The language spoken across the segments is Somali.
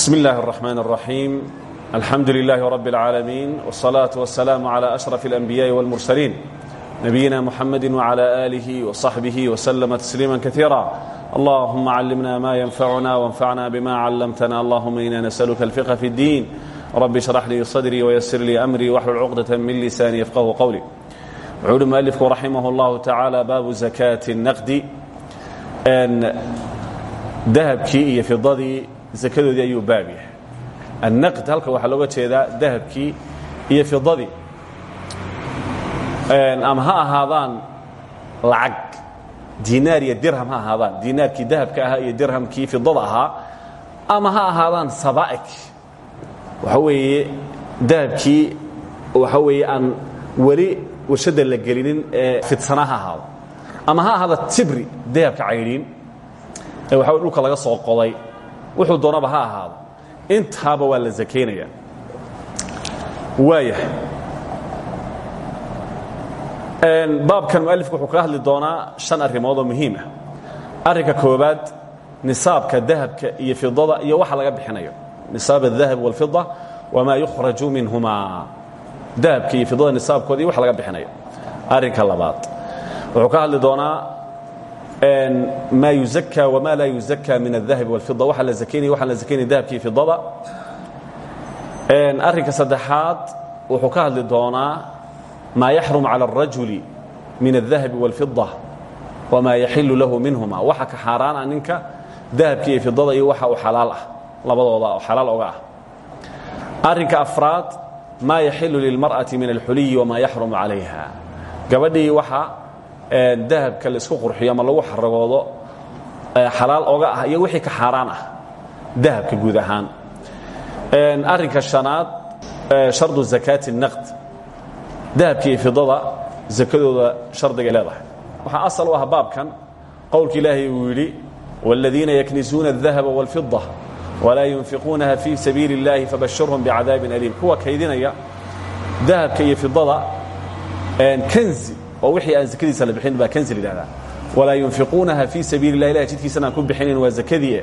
بسم الله الرحمن الرحيم الحمد لله رب العالمين والصلاة والسلام على أشرف الأنبياء والمرسلين نبينا محمد وعلى آله وصحبه وسلم تسليما كثيرا اللهم علمنا ما ينفعنا وانفعنا بما علمتنا اللهم إنا نسألك الفقه في الدين رب اشرح لي صدري ويسر لي أمري واحلل عقدة من لساني يفقه قولي وعود مؤلفك رحمه الله تعالى باب زكاة النقد أن dahabkii iyo fidadii zakadoodii ayuu baab yahay. Annaqd halka waxaa looga jeedaa dahabkii iyo fidadii ama ha ahaadaan lacag. Diinaar iyo dirham ha ahaadaan. Dahabka ahaa iyo dirhamkii fidada ahaa ama ha ahaadaan waxa weeye dahabkii waxa weeye aan weli warshadda la gelinin ee fidsana ha ama ha ahaada tibri dahabka caydhiin ee waxa dhulka laga soo qoday wuxuu doonaba ha ahaado intaaba waa la sakaynaya waayahay baabkan mualifku wuxuu kaga hadli doonaa shan arrimood oo muhiim ah arrinka koobaad nisaabka dahabka iyo fidada iyo waxa laga bixinayo nisaab الdahab wاlfida wamaa yukhraju minhumaa dahabka iyo fidada nisaabkooda iyo wax laga bixinayo arrinka labaad wuxuu ka hadli doonaa ma yuzakى wma laa yuzakى min الdahab wاlfida waxa la zakaynaya waxaan la zakaynaya dahabkii fidada arrinka saddexaad wuxuu ka hadli doonaa maa yaxrum calى الrajuli min الdahabi wاlfida wma yaxilu lahu minhuma waxa ka xaaraana ninka dahabkii iyo fidada iyo waxa uu xalaal ah labadooda oo xalaal oga ah arrinka afraad maa yaxilu lilmarأaةi min اlxuliyi wma yaxrumu calayha gabadhii waxa dahabka la isku qurxiyo ama lagu xaragoodo xalaal oga ah iyo wixii ka xaaraan ah dahabka guud ahaan arrinka shanaad shardu zakaati الnaqd dahabka iyo fidada zakadooda shardigay leedahay waxaa asal u ah baabkan qowlka ilaahay uu yidhi wاladiina yaknisuuna الdahaba wاlfida walaa yunfiquunaha fii sabiili اllahi fabashirhum bicadaabin aliim kuwa kaydinaya dahabka iyo fidada kanzi oo wixii aan zakadiisa la bixin baa kanzi lidhahdaa walaa yunfiquunaha fii sabiili lah ilahay jidkiisana aan ku bixinayn waa zakadii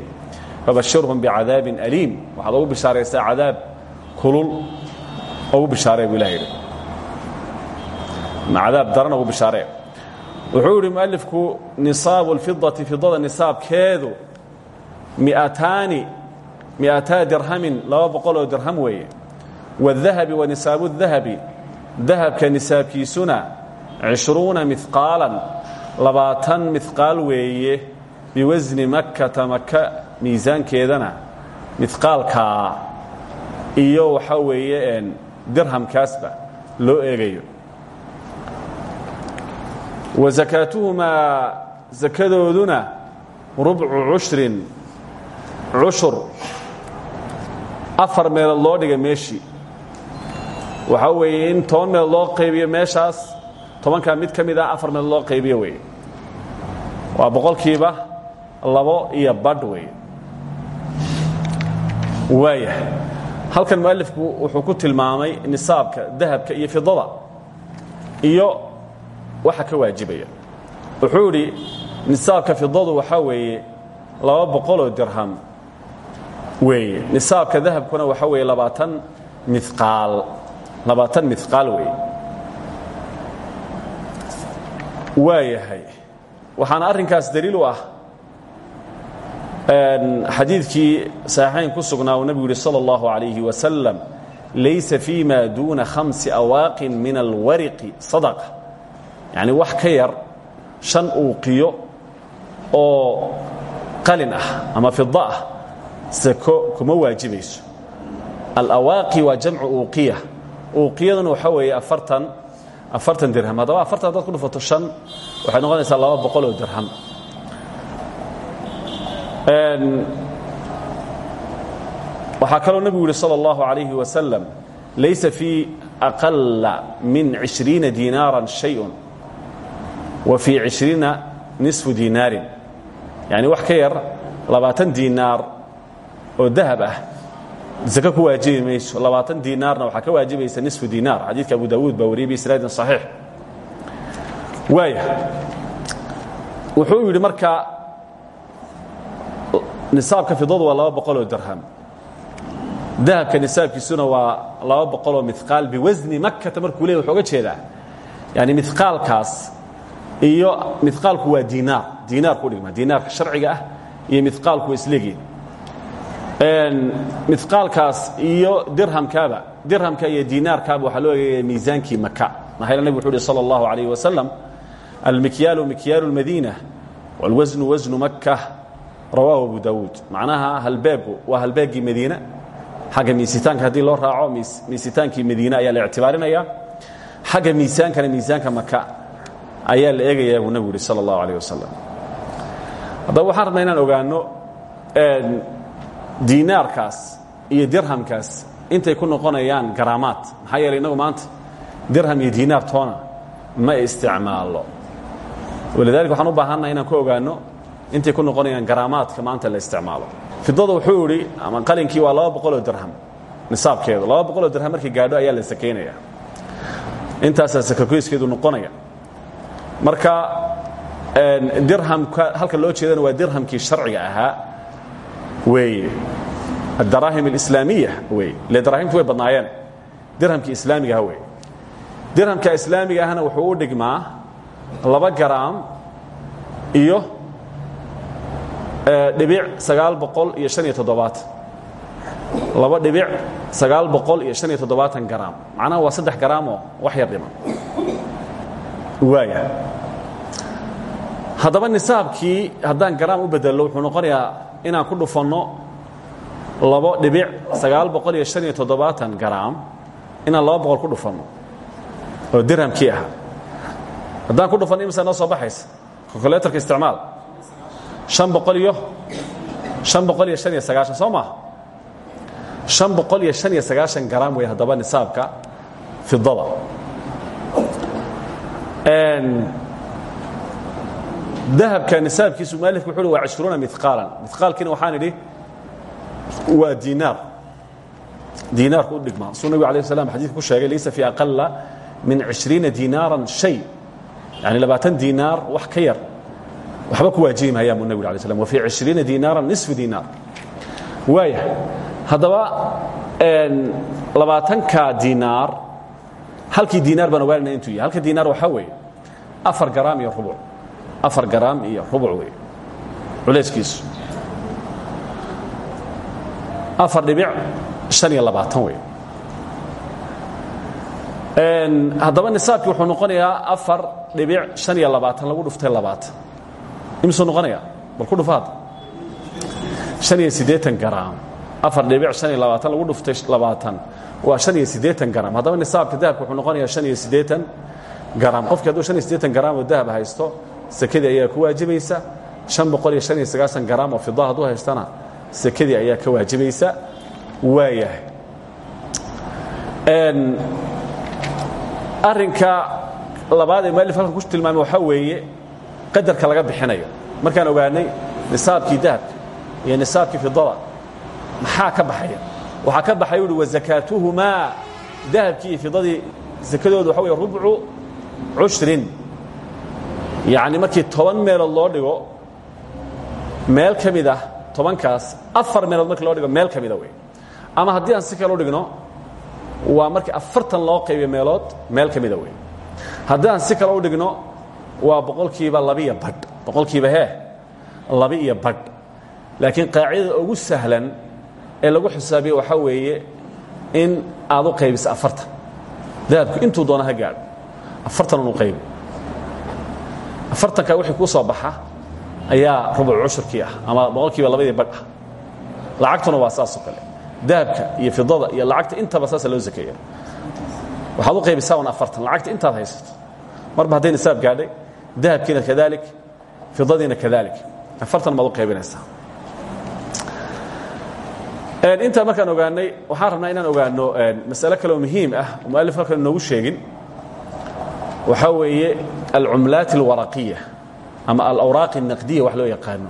fabashirhum bicadaabin aliim waxaad ugu bishaaraysaa cadaab kulul ugu bishaaree buu ilah yidhi cadaab daran ugu bishaaree wuxuu yidhi mualifku nisaabu اlfidati fidada nisaabkeedu miataani miataa dirhamin laba boqoloo dirham weeye wاdahabi wa nisaabu الdahabi dahabka nisaabkiisuna cishruuna miqaalan labaatan miqaal weeye biwasni makkata maka miisaankeedana miqaalkaa iyo waxaa weeye dirhamkaasba loo eegayo. Wa sakaatuhumaa sakadooduna rubcu cushrin cushur afar meelood loo dhigay meeshii. Waxaa weeye in toban meelood loo qaybiyo meeshaas tobankaa mid ka mid ah afar meelood loo qaybiyo weeye waa boqolkiiba labo iyo badh weeye waayahay halkan mualifku wuxuu ku tilmaamay nisaabka dahabka iyo fidada iyo waxa ka waajibaya. Wuxuu idhi nisaabka fidadu waxaa weeye laba boqoloo dirham weeye. Nisaabka dahabkuna waxaa weeye labaatan miqaal labaatan miqaal weeye waayahay waxaana arrinkaas daliil u ah xadiidkii saxiixayn ku sugnaa uu nebigu yihi salى اllahu عalayhi wasalam laysa fii ma duuna khamsi awaaqin min alwariqi sadaqa yacni wax ka yar shan uuqiyo oo qalin ah ama fida ah sako kuma waajibayso alawaaqi waa jamcu uuqiya uuqiyaduna waxaa weeye afartan afartan dirham haddaba afartan haddaad ku dhufato shan waxay noqonaysaa laba boqol oo dirham waxaa kaloo nebigu yihi salى اllahu عalayhi wasalam laysa fii aqala min cishriina diinaaran shayءun wa fii cishriina nisfu diinaarin yani wax ka yar labaatan diinaar oo dahab ah zake ku waajibi mayso labaatan diinaarna waxaa ka waajibaysa nisfu diinaar xadiidka abu dawuud baa wariyay biisnaadin صaxiix waaya wuxuu yidhi marka nisaabka fidadu waa laba boqoloo dirham. Dahabka nisaabkiisuna waa laba boqoloo miqaal biwasni makata markuu leey wuxuu oga jeedaa. Yani miqaalkaas iyo miqaalku waa diinaar diinaarku udhigma diinaarka sharciga ah iyo miqaalku waa isleegiin miqaalkaas iyo dirhamkaaba dirhamka iyo diinaarkaaba waxaa loo eegaya miisaankii maka maxaa yeel nabig wuxu uhi salى اllahu عalayh wasalam almikyaalu mikyaalu اlmadiina wاlwasnu wasnu maka rawaahu abu dawuud macnaha halbeegu waa halbeegii madiina xagga miisitaanka haddii loo raaco miisitaankii madiine ayaa la ictibaarinaya xagga miisaankana miisaanka maka ayaa la eegayaa buu nebigu yuhi sal اllahu alيh wasalam haddaba waxaan rabnaa inaan ogaanno diinaarkaas iyo dirhamkaas intay ku noqonayaan garaamaad. Maxaa yeeley innagu maanta dirham iyo diinaar toona ma isticmaalo walidalika waxaan u baahannaha inaan ku ogaanno intay ku noqonayaan garaamaadka maanta la isticmaalo. Fidada wuxuu idhi ama qalinkii waa laba boqoloo dirham. Nisaabkeedu laba boqoloo dirham markii gaadho ayaa la sakaynaya intaasaa sakakoyskeedu noqonaya. Marka dirhamka halka loo jeedana waa dirhamkii sharciga ahaa weeye adaraahim alislaamiya wey. Ile daraahimtu way badnaayeen. Dirhamkii islaamiga aha dirhamka islaamiga ahna wuxuu u dhigmaa laba garaam iyo dhibic sagaal boqol iyo han iyo toddobaatan laba dhibic sagaal boqol iyo han iyo toddobaatan garaam. Macnaha waa saddex wax yar dhiman. Waaya haddaba nisaabkii haddaan garaam u bedello wuxuu noqonayaa inaan ku dhufanno labo dhibic sagaal boqol iyo han iyo toddobaatan garaam inaan laba boqol ku dhufanno oo dirhamkii ahaa haddaan ku dhufanno imisa noo soo baxaysa? Kolkuleetarka isticmaal. An boqol iyo an boqol iyo han iyo sagaashan soo maaha an boqol iyo han iyo sagaashan garaam wey haddaba nisaabka fidada dahabka nisaabkiisu mualifku wuxu uhi waa cishruuna miqaalan miqaalkiina waxaan idhi waa diinaar diinaarku u dhigmaa suu nabig alay slam ku sheegay laysa fi aqala min cishriina diinaaran shay. Yani labaatan diinaar wax ka yar. Waxba ku waajibi maayaan buu nabig alay slam wa fii cishriina diinaaran nisfu diinaar waaya. Haddaba labaatanka diinaar halkii diinaar baan ogaanayna intuu yahay. Halka diinaar waxaa weeye afar garaam iyo rubuc afar garaam iyo rubuc wey culayskiisu afar dhibic han iyo labaatan wey haddaba nisaabkii wuxuu noqonayaa afar dhibic han iyo labaatan lagu dhuftay labaatan imisuu noqonaya bal ku dhufa hadda han iyo siddeetan garaam. Afar dhibic han iyo labaatan lagu dhuftay labaatan. Waa han iyo siddeetan garaam. Haddaba nisaabka dahabka wuxuu noqonayaa han iyo siddeetan garaam. Qofkii hadduu han iyo siddeetan garaam oo dahab haysto sekadii ayaa ku waajibaysa. Garaam oo fida hadduu haystana sekadii ayaa ka waajibaysa. Waayahay arinka labaad ee mualif halkan ku tilmaamay waxaa weeye qadarka laga bixinayo. Markaan ogaanay nisaabkii dahabka iyo nisaabkii fidada maxaa ka baxaya? Waxaa ka baxay uhi wazakaatuhumaa dahabkii iyo fidadii sakadooda waxa wey rubcu cushrin yacni markii toban meelood loo dhigo meel ka mid ah tobankaas afar meelood markii loo dhigo meel ka mida wey ama haddii aan si kale u dhigno waa markii afartan loo qaybiyo meelood meel ka mida wey haddii aan si kale u dhigno waa boqolkiiba labiiyo badh. Boqolkiiba hee labi iyo badh. Laakiin qaacidada ugu sahlan ee lagu xisaabiye waxaa weeye in aad u qaybiso afartan. Dahabku intuu doona ha gaadho. Afartan un u qaybi afartanka wixii kuu soo baxa ayaa rubuc cushurkii ah ama boqolkiiba labadii badh ah. Lacagtuna waa saasoo kale. Dahabka iyo fidada iyo lacagta intaba saasa loo sakeeya waxaad u qaybisaa un afartan. Lacagta intaad haysato. Marba hadday nisaab gaadhay dahabkiina kadalik fidadiina kadalik. Afartan baad u qaybinaysaa intaa markaan ogaanay waxaan rabnaa inaan ogaano masale kaleoo muhiim ah oo mualif halkan inoogu sheegin waxaa weeye alcumlaat alwaraqiya ama alawraaq الnaqdiya wax loo yaqaano.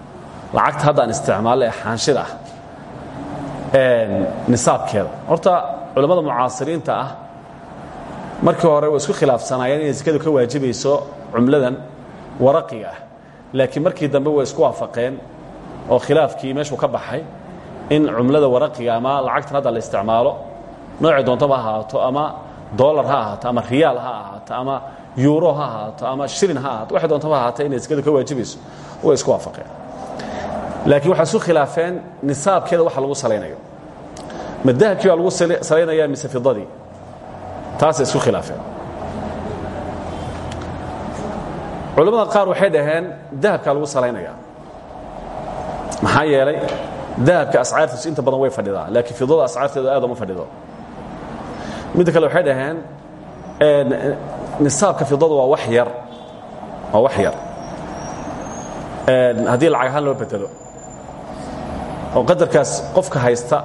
Lacagta haddaan isticmaallo ee xaanshida ah nisaabkeeda. Horta culammada mucaasiriinta ah markii hore way isku khilaafsanaayeen inay sekadu ka waajibayso cumladan waraqiga ah. Laakiin markii dambe way isku waafaqeen oo khilaafkii meeshuu ka baxay in cumlada waraqiga ama lacagtan hadda la isticmaalo noocay doontaba ama dolar ha ahaato ama riyaal ha ahaato ama yuuro ha ahaato ama shilin ha ahaato waxay doontaba ha ahaata inay sekadu ka waajibayso. Way isku waafaqeen. Laakiin waxay isu khilaafeen nisaabkeeda waxa lagu salaynayo. Ma dahabkii baa lagu salaynaya mise fidadii taasay isku khilaafeen. Culamada qaar waxay dhaheen dahabkaa lagu salaynaya maxaa yeelay dahabka ascaartiisu inta badan way fadhidaa laakiin fidada ascaarteedu aad uma fadhido. Midda kale waxay dhaheen nisaabka fidadu waa wax yar. Waa wax yar. Haddii lacag ahaan loo bedelo oo qadarkaas qofka haysta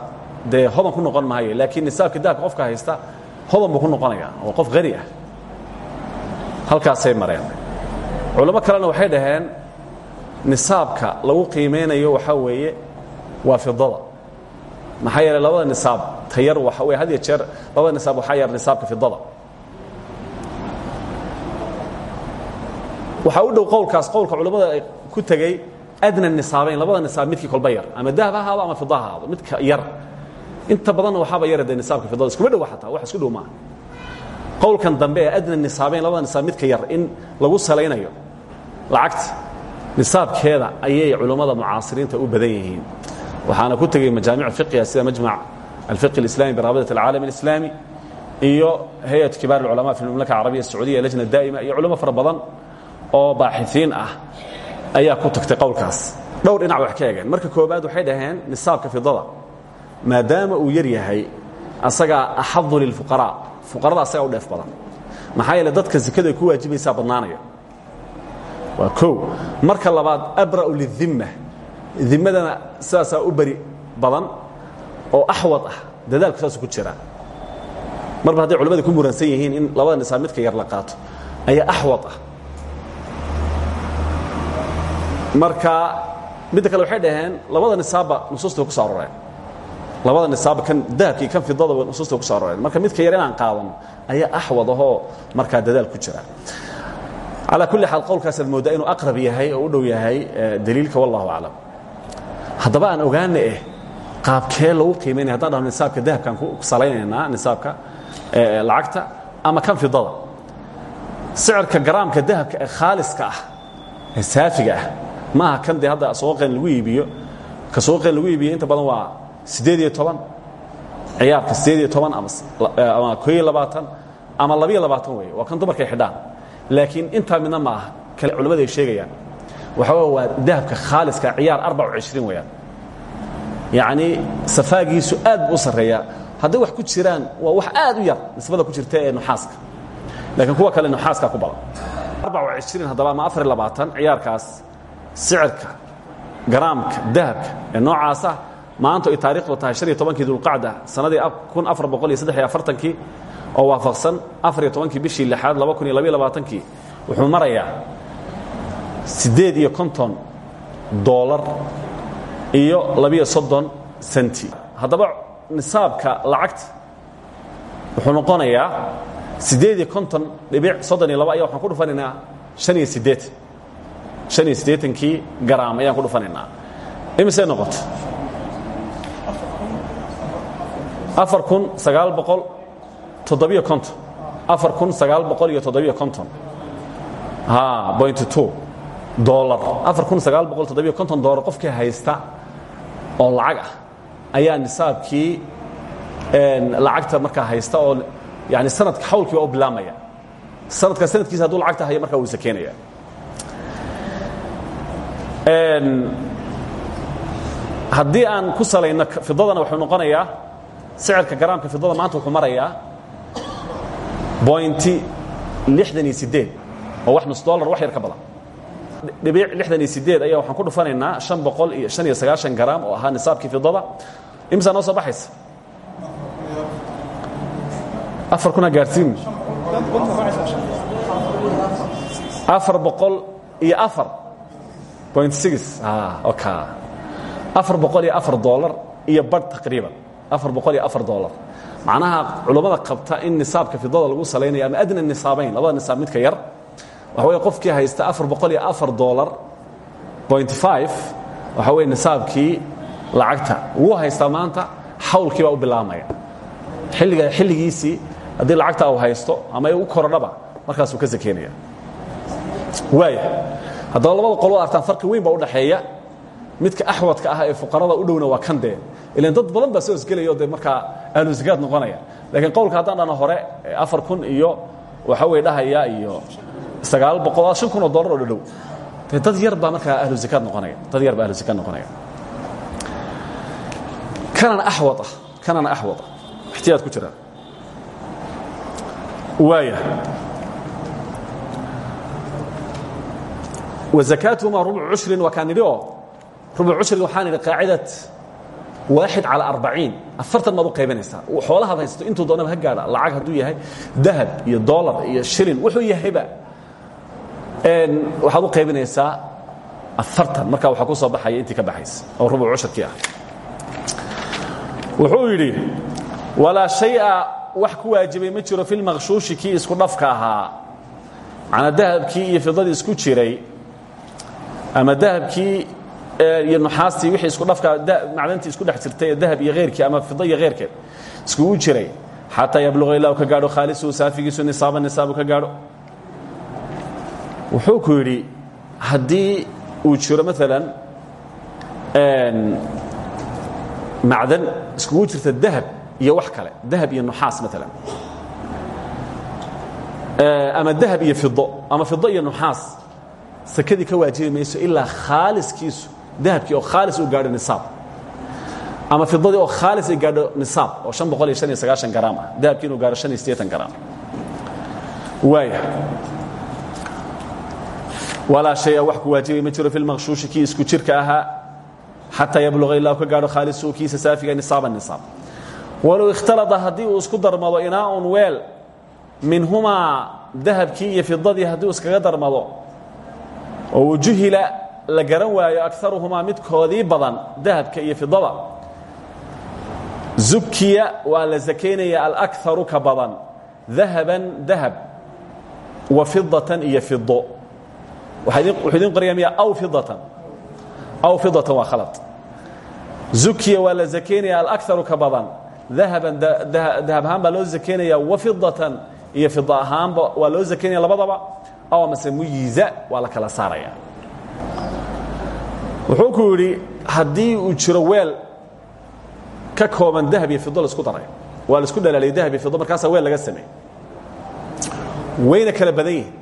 dee hodan ku noqon maayo laakiin nisaabka dahabka qofka haysta hodan buu ku noqonaya. Oo qof qani ah. Halkaasay mareen. Culamo kalena waxay dhaheen nisaabka lagu qiimaynayo waxaa weeye waa fidada. Maxaa yeeley labada nisaab tayar waxa wey had iyo jeer labada nisaab waxaa yar nisaabka fidada waxaa u dhow qowlkaas qowlka culimmada ay ku tegey adna nisaabayn labada nisaab midkii kolba yar. Ama dahab ha ahaado ama fida ha ahaado midka yar. Inta badanna waxaaba yara dee nisaabka fidada iskuma dhowa xataa wax isku dhow maaha. Qowlkan dambe ee adna nisaabayn labada nisaab midka yar in lagu salaynayo lacagta nisaabkeeda ayay culummada mucaasiriinta u badan yihiin. Waxaana ku tegey majaamic fiqiga sida majmac alfiqi alislami biraabidat alcaalam alislaami iyo hay'at kibaar alculamaa fi lmamlaka alcarabiya sacuudiya lajna daa'ima iyo culamo fara badan oo baaxiiin ah ayaa ku tagtay qowlkaas. Dhowr dhinac wax ka egeen marka koobaad waxay dhaheen nisaabka fidada. Maadaama uu yar yahay asagaa axadu lilfuqaraa fuqarada asagaa u dheef badan. Maxaa yeele dadka sekada ay ku waajibaysaa badnaanaya. Waa o marka labaad abra'u lidimma dimadana sidaasaa u beri badan oo axwad ah. Dadaalku saasu ku jiraa. Marba hadday culamada ku muransan yihiin in labada nisaab midka yar la qaato ayaa axwad ah marka midda kale waxay dhaheen labada nisaabba nusuusta ku soo aroreen. Labada nisaabba kan dahabkii kan fidada nusuusta ku so aroreen. Marka midka yar inaan qaadan ayaa axwad ahoo markaa dadaal ku jira. Calaa kulli xaal qowlkaasaad mooddaa inuu aqrab yahay oo u dhow yahay daliilka wallahu aclam. Haddaba aan ogaana eh qaabkee lagu qiimaynaya haddaan dhahno nisaabka dahabkaan ku salaynaynaa nisaabka lacagta ama kan fidada sicirka garaamka dahabka ee khaaliska ah ee saafiga ah maaha kan dee hadda suuqeen lagu iibiyo? Ka suuqeen lagu iibiyo inta badan waa siddeed iyo toban. Ciyaarka siddeed iyo toban ama ama koo iyo labaatan ama labiyo labaatan weeye. Waa kan dumarkay xidhaan. Laakiin intaa midna ma aha. Kale culimmadu ay sheegayaan. Waxa wey waa dahabka khaaliska ciyaar arbac cishriin weeyaan. Yacnii safaagiisu aad buu u sarreeyaa. Hadday wax ku jiraan waa wax aad u yar nisbada ku jirta ee nuxaaska. Laakiin kuwa kale nuxaaskaa ku badan. Arbac cishriin haddaba ama afar iyo labaatan ciyaarkaas sicirka garaamka dahabka ee noocaasa maanta ay taarikhdu tahay han iyo tobankii dulqacda sannadii kun afar boqol iyo saddex iyo afartankii oo waafaqsan afar iyo tobankii bishii lixaad laba kun iyo labaiyo labaatankii wuxuu marayaa siddeed iyo konton doolar iyo labiyo soddon senti. Haddaba nisaabka lacagta wuxuu noqonayaa siddeed iyo konton dhibic soddon iyo laba ayaa waxaan ku dhufanaynaa han iyo siddeetan han iyo siddeetankii garaam ayaan ku dhufanaynaa. Imisay noqoto afar kun sagaal boqol toddobiyo konton. Afar kun sagaal boqol iyo toddobiyo konton. Point two. Dolar afar kun sagaal boqol toddobiyo konton dolar qofkii haysta oo lacag ah ayaa nisaabkii lacagta markaa haysta oo yani sanadka xawlkii waa u bilaamaya. Sanadka sanadkiisa hadduu lacagta hayo markaa wuu sakeenaya haddii aan ku salayno fidadana wuxuu noqonayaa sicirka garaamka fidada maanta wuxuu marayaa bointi lixdan iyo sideed oo wax nus dollar wax yar ka badan. Dhibiic lixdan iyo sideed ayaa waxaan ku dhufanaynaa shan boqol iyo shan iyo sagaashan garaam oo ahaa nisaabkii fidada imisaa noo soo baxaysa? Afar kuna gaarsiin. Afar boqol iyo afar afar boqol iyo afar dollar iyo badh taqriiban. Afar boqol iyo afar dollar. Macnaha culammada qabta in nisaabka fidada lagu salaynayo ama adna nisaabayn labada nisaab midka yar waxa wey qofkii haysta afar boqol iyo afar dollar point five waxa wey nisaabkii lacagta. Wuu haystaa maanta xawlkii baa u bilaabmaya. Xilliga xilligiisii haddii lacagta uu haysto ama u korodhaba markaasuu ka sakeynaya. Waaya haddaba labada qoloo artaan farqi weyn baa u dhaxeeya midka axwadka ah ee fuqarada u dhowna waa kan dee. Ilan dad badan baa soo hosgelayo dee markaa ahlu zakaad noqonaya. Laakiin qowlka haddaan dhana hore afar kun iyo waxa weye dhahaya iyo sagaal boqol shan kun oo dollar oo dhadhow. Dee dad yar baa markaa ahlu zakaad noqonaya. Dad yar baa ahlu zakaad noqonaya. Kanana axwad ah kanana axwad ah. Ixtiyaad ku jira. Waaya cushrin waa kaan nidhi oo rubcu cushriga waxaan idhi qaacidat waaxid calى arbaciin afartan baad u qaybanaysaa xoolahaad haysato intuu doonaba ha gaadha lacag hadduu yahay dahab iyo dolar iyo shilin wuxuu yahayba waxaad u qaybinaysaa afartan markaa waxaa ku soo baxaya intii ka baxaysa oo rubuc cushurkii ah wuxuu yidhi walaa shaya wax ku waajibay ma jiro fi lmaqshuushi kii isku dhafka ahaa macnaa dahabkii iyo fidadii isku jiray ama dahabkii iyo nuxaastii wixii isku dhafka macdantii isku dhex jirtay ee dahab iyo heyrkii ama fida iyo heyrkeed iskugu jiray. Xataa yabluqa ilaa u ka gaadho khaalisuhu saafigiisu nisaaba nisaabu ka gaadho. Wuxuu ku yidhi haddii uu jiro maalan macdan iskugu jirta dahab iyo wax kale dahab iyo nuxaas maalan ama dahab iyo fido ama fido iyo nuxaas sakadii ka waajibi mayso ilaa khaaliskiisu dahabkii oo khaalis uu gaadho nisaab. Ama fidadii oo khaalis ay gaadho nisaab oo an boqol iyo an iyo sagaaشhan garaam ah dahabkii inuu gaadho an iyo sideean garaam. Waaya walaa shaya wax ku waajibay ma jiro fi lmaqshuushi kii isku jirka ahaa xataa yabluqa ilaa ka gaadho khaalisuhu kiisa saafiga nisaaba nisaab. Walow ikhtalada haddii uu isku darmado inaaun weel minhumaa dahabkii iyo fidadii haddii uu iskaga darmado oo wujuhila la garan waayo akaruhumaa midkoodii badan dahabka iyo fidada. Zukiya waa la sakaynaya alakaru ka badan dahaban dahab wa fidatan iyo fido wuxuu idin qoraya aw fidatan. Aw fidatan waa khalad. Zukiya waa la sakaynaya alakaru ka badan dahaban dahab ahaan baa loo sakaynaya wa fidatan iyo fida ahaanba waa loo sakaynaya labadaba amase muyiza waa la kala saaraya. Wuxuu ku yidhi haddii uu jiro weel ka kooban dahab iyo fido la isku daray waa la isku dhalaaliyay dahab iyo fido markaasaa weel laga sameey wayna kala badan yihiin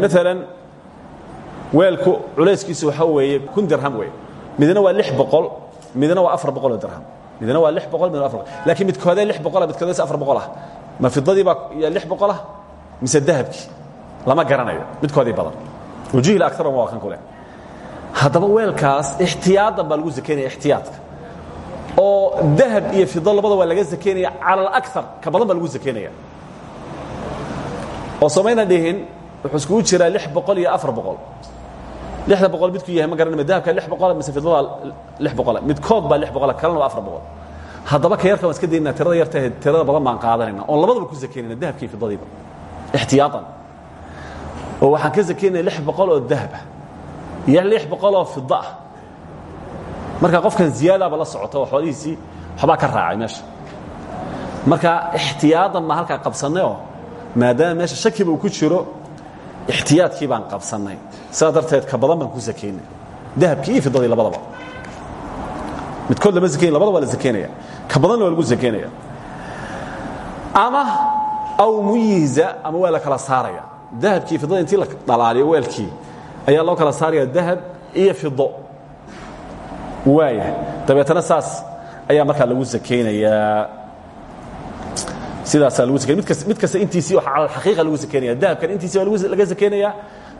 maalan weelku culayskiisu waxaa weeye kun dirham wey midna waa lix boqol midna waa afar boqoloo dirham. Midna waa lix boqol midna waa afar boqol. Lakiin midkoodee lix boqola midkoodee afar boqol ah ma fidadii baa lix boqol ah mise dahabkii? Lama garanayo. Midkoodii badan. Wujuhil akaran waa kan kule. Haddaba weelkaas ixtiyaadan baa lagu sakaynaya ixtiyaadka. Oo dahab iyo fido labada waa laga sakaynaya cala alakar ka badan baa lagu sakaynaya oo samayna dhihin wuxuu iskugu jiraa lix boqol iyo afar boqol. Lixda boqol midkuu yahay ma garanayma dahabka lix boqola mise fidada lix boqola midkood baa lix boqola kalena waa afar boqol haddaba ka yarka waan iska daynaa tirada yartahe tirada badan baan qaadanayna oon labadaba ku sakaynayna dahabkii fidadiiba ixtiyaatan oo waxaan ka sakaynaya lix boqol oo dahab ah. Iyo lix boqol oo fida ah. Marka qofkan ziyaadaaba la socota oo xoolihiisii waxbaa ka raacay meesha. Marka ixtiyaadan baan halkaa qabsannay oo maadaama meesha shakiba uu ku jiro ixtiyaadkii baan qabsannay. Sidaa darteed ka badan baan ku sakaynay dahabkii iyo fidadii labadaba. Midkood lama sakayn labada waa la sakaynaya ka badanna waa lagu sakaynaya ama aw muyiza ama waa la kala saaraya. Dahabkii fidada intii la dhalaaliyo weelkii ayaa loo kala saaraya dahab iyo fido waaya dabeetana saas ayaa markaa lagu sakaynayaa sidaasaa lagu sakay mid kasta intiisii waa cala alxaqiiqa lagu sakaynaya dahabkan intiisii waa laga sakaynaya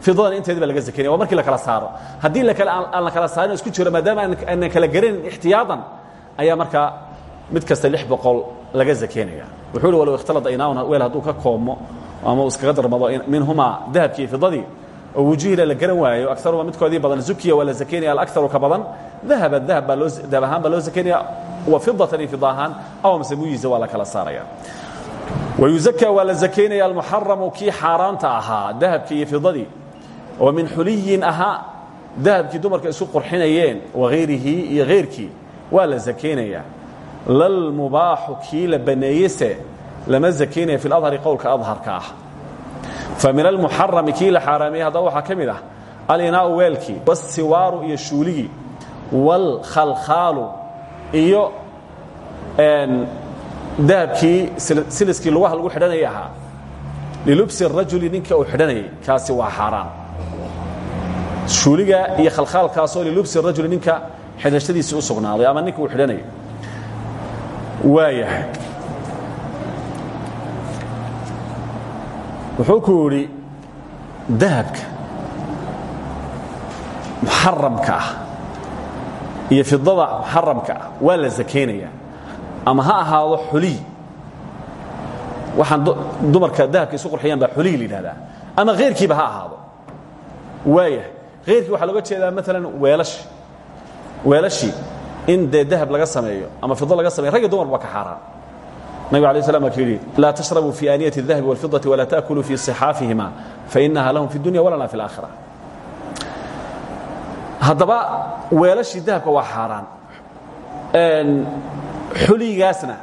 fidadan inteedii baa laga sakaynaya waa markii la kala saaro. Haddii la kale aan la kala saarin isku jiro maadaama aanan kala garanin ixtiyaadan ayaa markaa mid kasta lix boqol laga sakaynaya wuxuu uhi walow ikhtalada inaawna weel hadduu ka koobmo ama uu iskaga darmado minhumaa dahabkii fidadii oo wujuhila la garan waayo akarumaa midkoodii badan zukiya waa la sakaynaya alakaru ka badan dahaba dahab baa loo dahab ahaan baa loo sakaynaya wa fidatan iyo fida ahaan aw mase muyiza waa la kala saaraya. Wayuzaka waa la sakaynaya almuxaramu kii xaaraanta ahaa dahabkii iyo fidadii oo min xuliyin ahaa dahabkii dumarka isku qurxinayeen wahayrihi iyo hayrkii waa la zakaynayaa lalmubaaxu kii la banneeyese lama zakeynaya fi adhari qowlka adharka ah. Fa min almuxarami kii la xaaraameeyey haddaba waxaa ka mid ah alinaau weelkii wasiwaaru iyo shuuligii waalkhalkhaalu iyo dahabkii siliskii lugaha lagu xidhanayay ahaa. Lilubsi rajuli ninka uu xidhanayay kaasi waa xaaraan. Shuuliga iyo khalkhaalkaasoo lilubsi rajuli ninka xidhashadiisii u ama ninka uu xidhanayo waayahay wuxuu ku yidhi dahabka muxaramka ah iyo fidada muxaramka ah waa ama ha ahaado xuliy waxaan dumarka dahabka isu qurxiyaan baa xuliy la yidhahdaa. Ama khayrkiiba ha ahaado. Waaya khayrkii waxaa looga jeedaa maalan weelashi weelashii in dee dahab laga sameeyo ama fido laga sameyo rag iyo dumarba ka xaaraan nabig alay slam waa ku yidhi laa tashrabuu fi aaniyati الdahabi wاlfidati walaa taأkuluu fi صixaafihima fainaha lahum fi اdunya walana fi اlآkhira haddaba weelashii dahabka waa xaaraan xuligaasna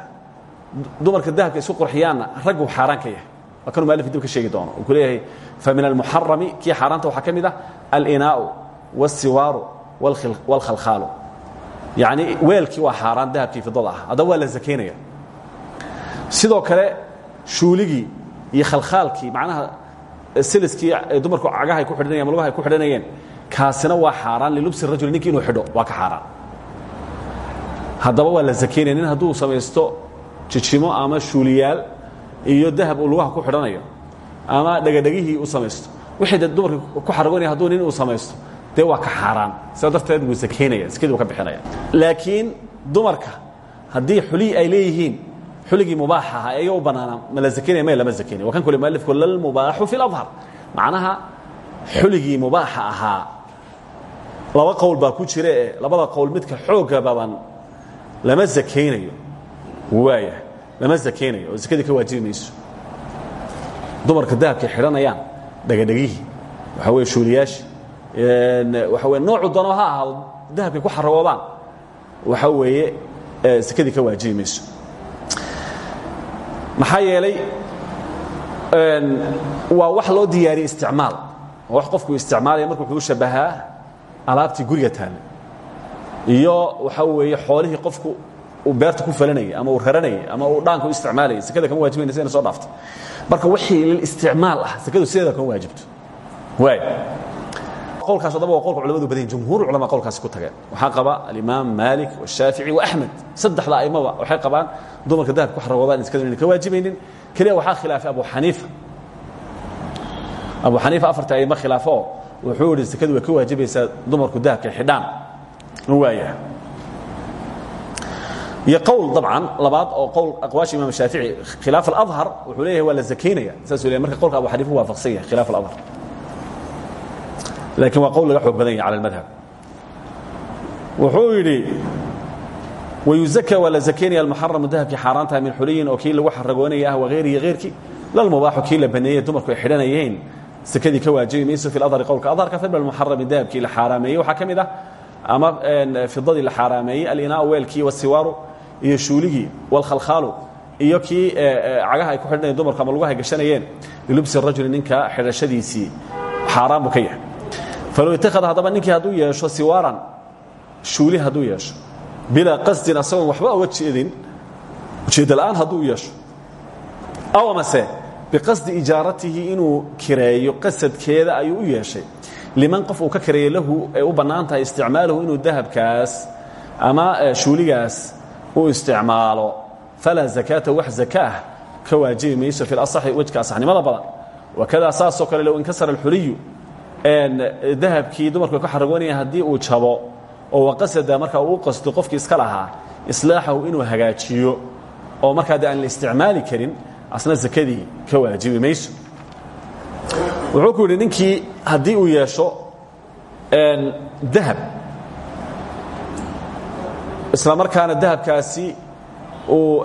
dumarka dahabka isku qurxiyaanna raggu xaaraan ka yahay waa kanuu mualif dib ka sheegi doono uu ku leeyahay famin almuxarami kii xaaraanta waxaa ka mid ah alinaau wاlsiwaaru wاlkhalkhaalu yacni weelkii waa xaaraan dahabkii fidada ah haddaba waa la zakaynaya sidoo kale shuuligii iyo khalkhaalkii macnaha siliskii dumarku cagaha ay ku xidhanayeen ama lugaha ay ku xidhanayeen kaasina waa xaaraan lilubsi rajuli ninki inuu xidho waa ka xaaraan. Haddaba waa la zakaynaya nin hadduu samaysto jijimo ama shuuliyaal iyo dahab uu lugaha ku xidhanayo ama dhegadhegihii u samaysto. Wixii de dumarka ku xaragoynaya hadduu nin uu samaysto dee waa ka xaaraan. Sidaa darteed wuu zakaynaya zakadii buu ka bixinaya. Laakiin dumarka haddii xuliy ay leeyihiin xuligii mubaax ahaa ee iga u bannaanaa ma la zakaynaya may lama zakaynaya waa kan kule mualifku lalmubaaxu fi اladhar macnaha xuligii mubaaxa ahaa. Laba qowl baa ku jira ee labada qowl midka xooga badan lama zakaynayo waaya lama zakaynayo oo zakadii ka waajibi mayso. Dumarka dahabkay xidhanayaan dhegadhegihii waxaa weye shuuliyaashii waxa weye noocu dano ha ahaado dahabkay ku xaragoodaan waxa weeye zakadii ka waajibi mayso maxaa yeelay waa wax loo diyaariyey isticmaal. Oo wax qofku isticmaalaya marka wuxuu u shabahaa alaabtii guriga taale iyo waxa weeye xoolihii qofku uu beerta ku falanayay ama uu raranayay ama uu dhaanka u isticmaalayay sekada kama waajibayna sidayna soo dhaaftay marka wixii lilisticmaal ah sekadu sideeda kama waajibto. Waay qowlkaas haddaba waa qolka culamadu badan jumhuur culama qowlkaasi ku tageen. Waxaa qaba alimaam maalik washaafici waaxmed saddexda aimaba waxay qabaan dumarka dahabka ku xaragoodaan iskadu inayna ka waajibaynin. Keliya waxaa khilaafay abu xaniifa abu xaniifa afarta aimo khilaafo. Wuxuu idhi sekadu way ka waajibaysaa dumarku dahabkay xidhaan. Waaya iyo qowl dabcan labaad oo qowl aqwaasha imam shaafici khilaaf aladhar wuxuu leeyahay waa la zakaynaya saasuu leeyahy marka qowlka abu xaniifa waafaqsan yahay khilaaf aladhar laakiin waa qowl laga xoog badan yahay cala almadhab wuxuu yidhi wayuzaka waa la zakaynaya almuxaramu dahabkii xaaraantaha min xuliyin oo kii lagu xaragoonaya ah wagayrihi hayrkii lalmubaaxu kii la baneeyey dumarku ay xidhanayeen sekadii ka waajibi mayso fi adhari qowlka. Adharka fibl muxarami dahabkii la xaaraameeyey waxaa ka mid ah ama fidadii la xaaraameeyey alinaau weelkii wasiwaaru iyo shuuligii walkhalkhaalu iyo kii cagaha ay ku xidhanayeen dumarku ama lugaha gashanayeen. Lilubsi rajuli ninka xidhashadiisii xaaraan buu ka yahay falow ittakhada haddaba ninkii hadduu yeesho siwaaran shuuli hadduu yeesho bilaa qasdin asagoon waxba oga jeedin ujeedda la'aan hadduu yeesho aw amase biqasdi ijaaratihi inuu kireeyo qasadkeeda ayuu u yeeshay liman qof uu ka kareeyey lahu ay u bannaan tahay isticmaaluhu inuu dahabkaas ama shuuligaas u isticmaalo falaa zakaata wax zakaah ka waajibi mayso fi lasaxi wejka asaxnimada badan wakadaa saasoo kale low inkasara alxuliyu dahabkii dumarku ay ku xaragoonayaan haddii uu jabo oo waqasada markaa uu qasto qofkii iska lahaa islaaxahu inuu hagaajiyo oo markaa aan la isticmaali karin asna zakadii ka waajibi mayso. Wuxuu ku ninkii haddii uu yeesho dahab. Isla markaana dahabkaasi uu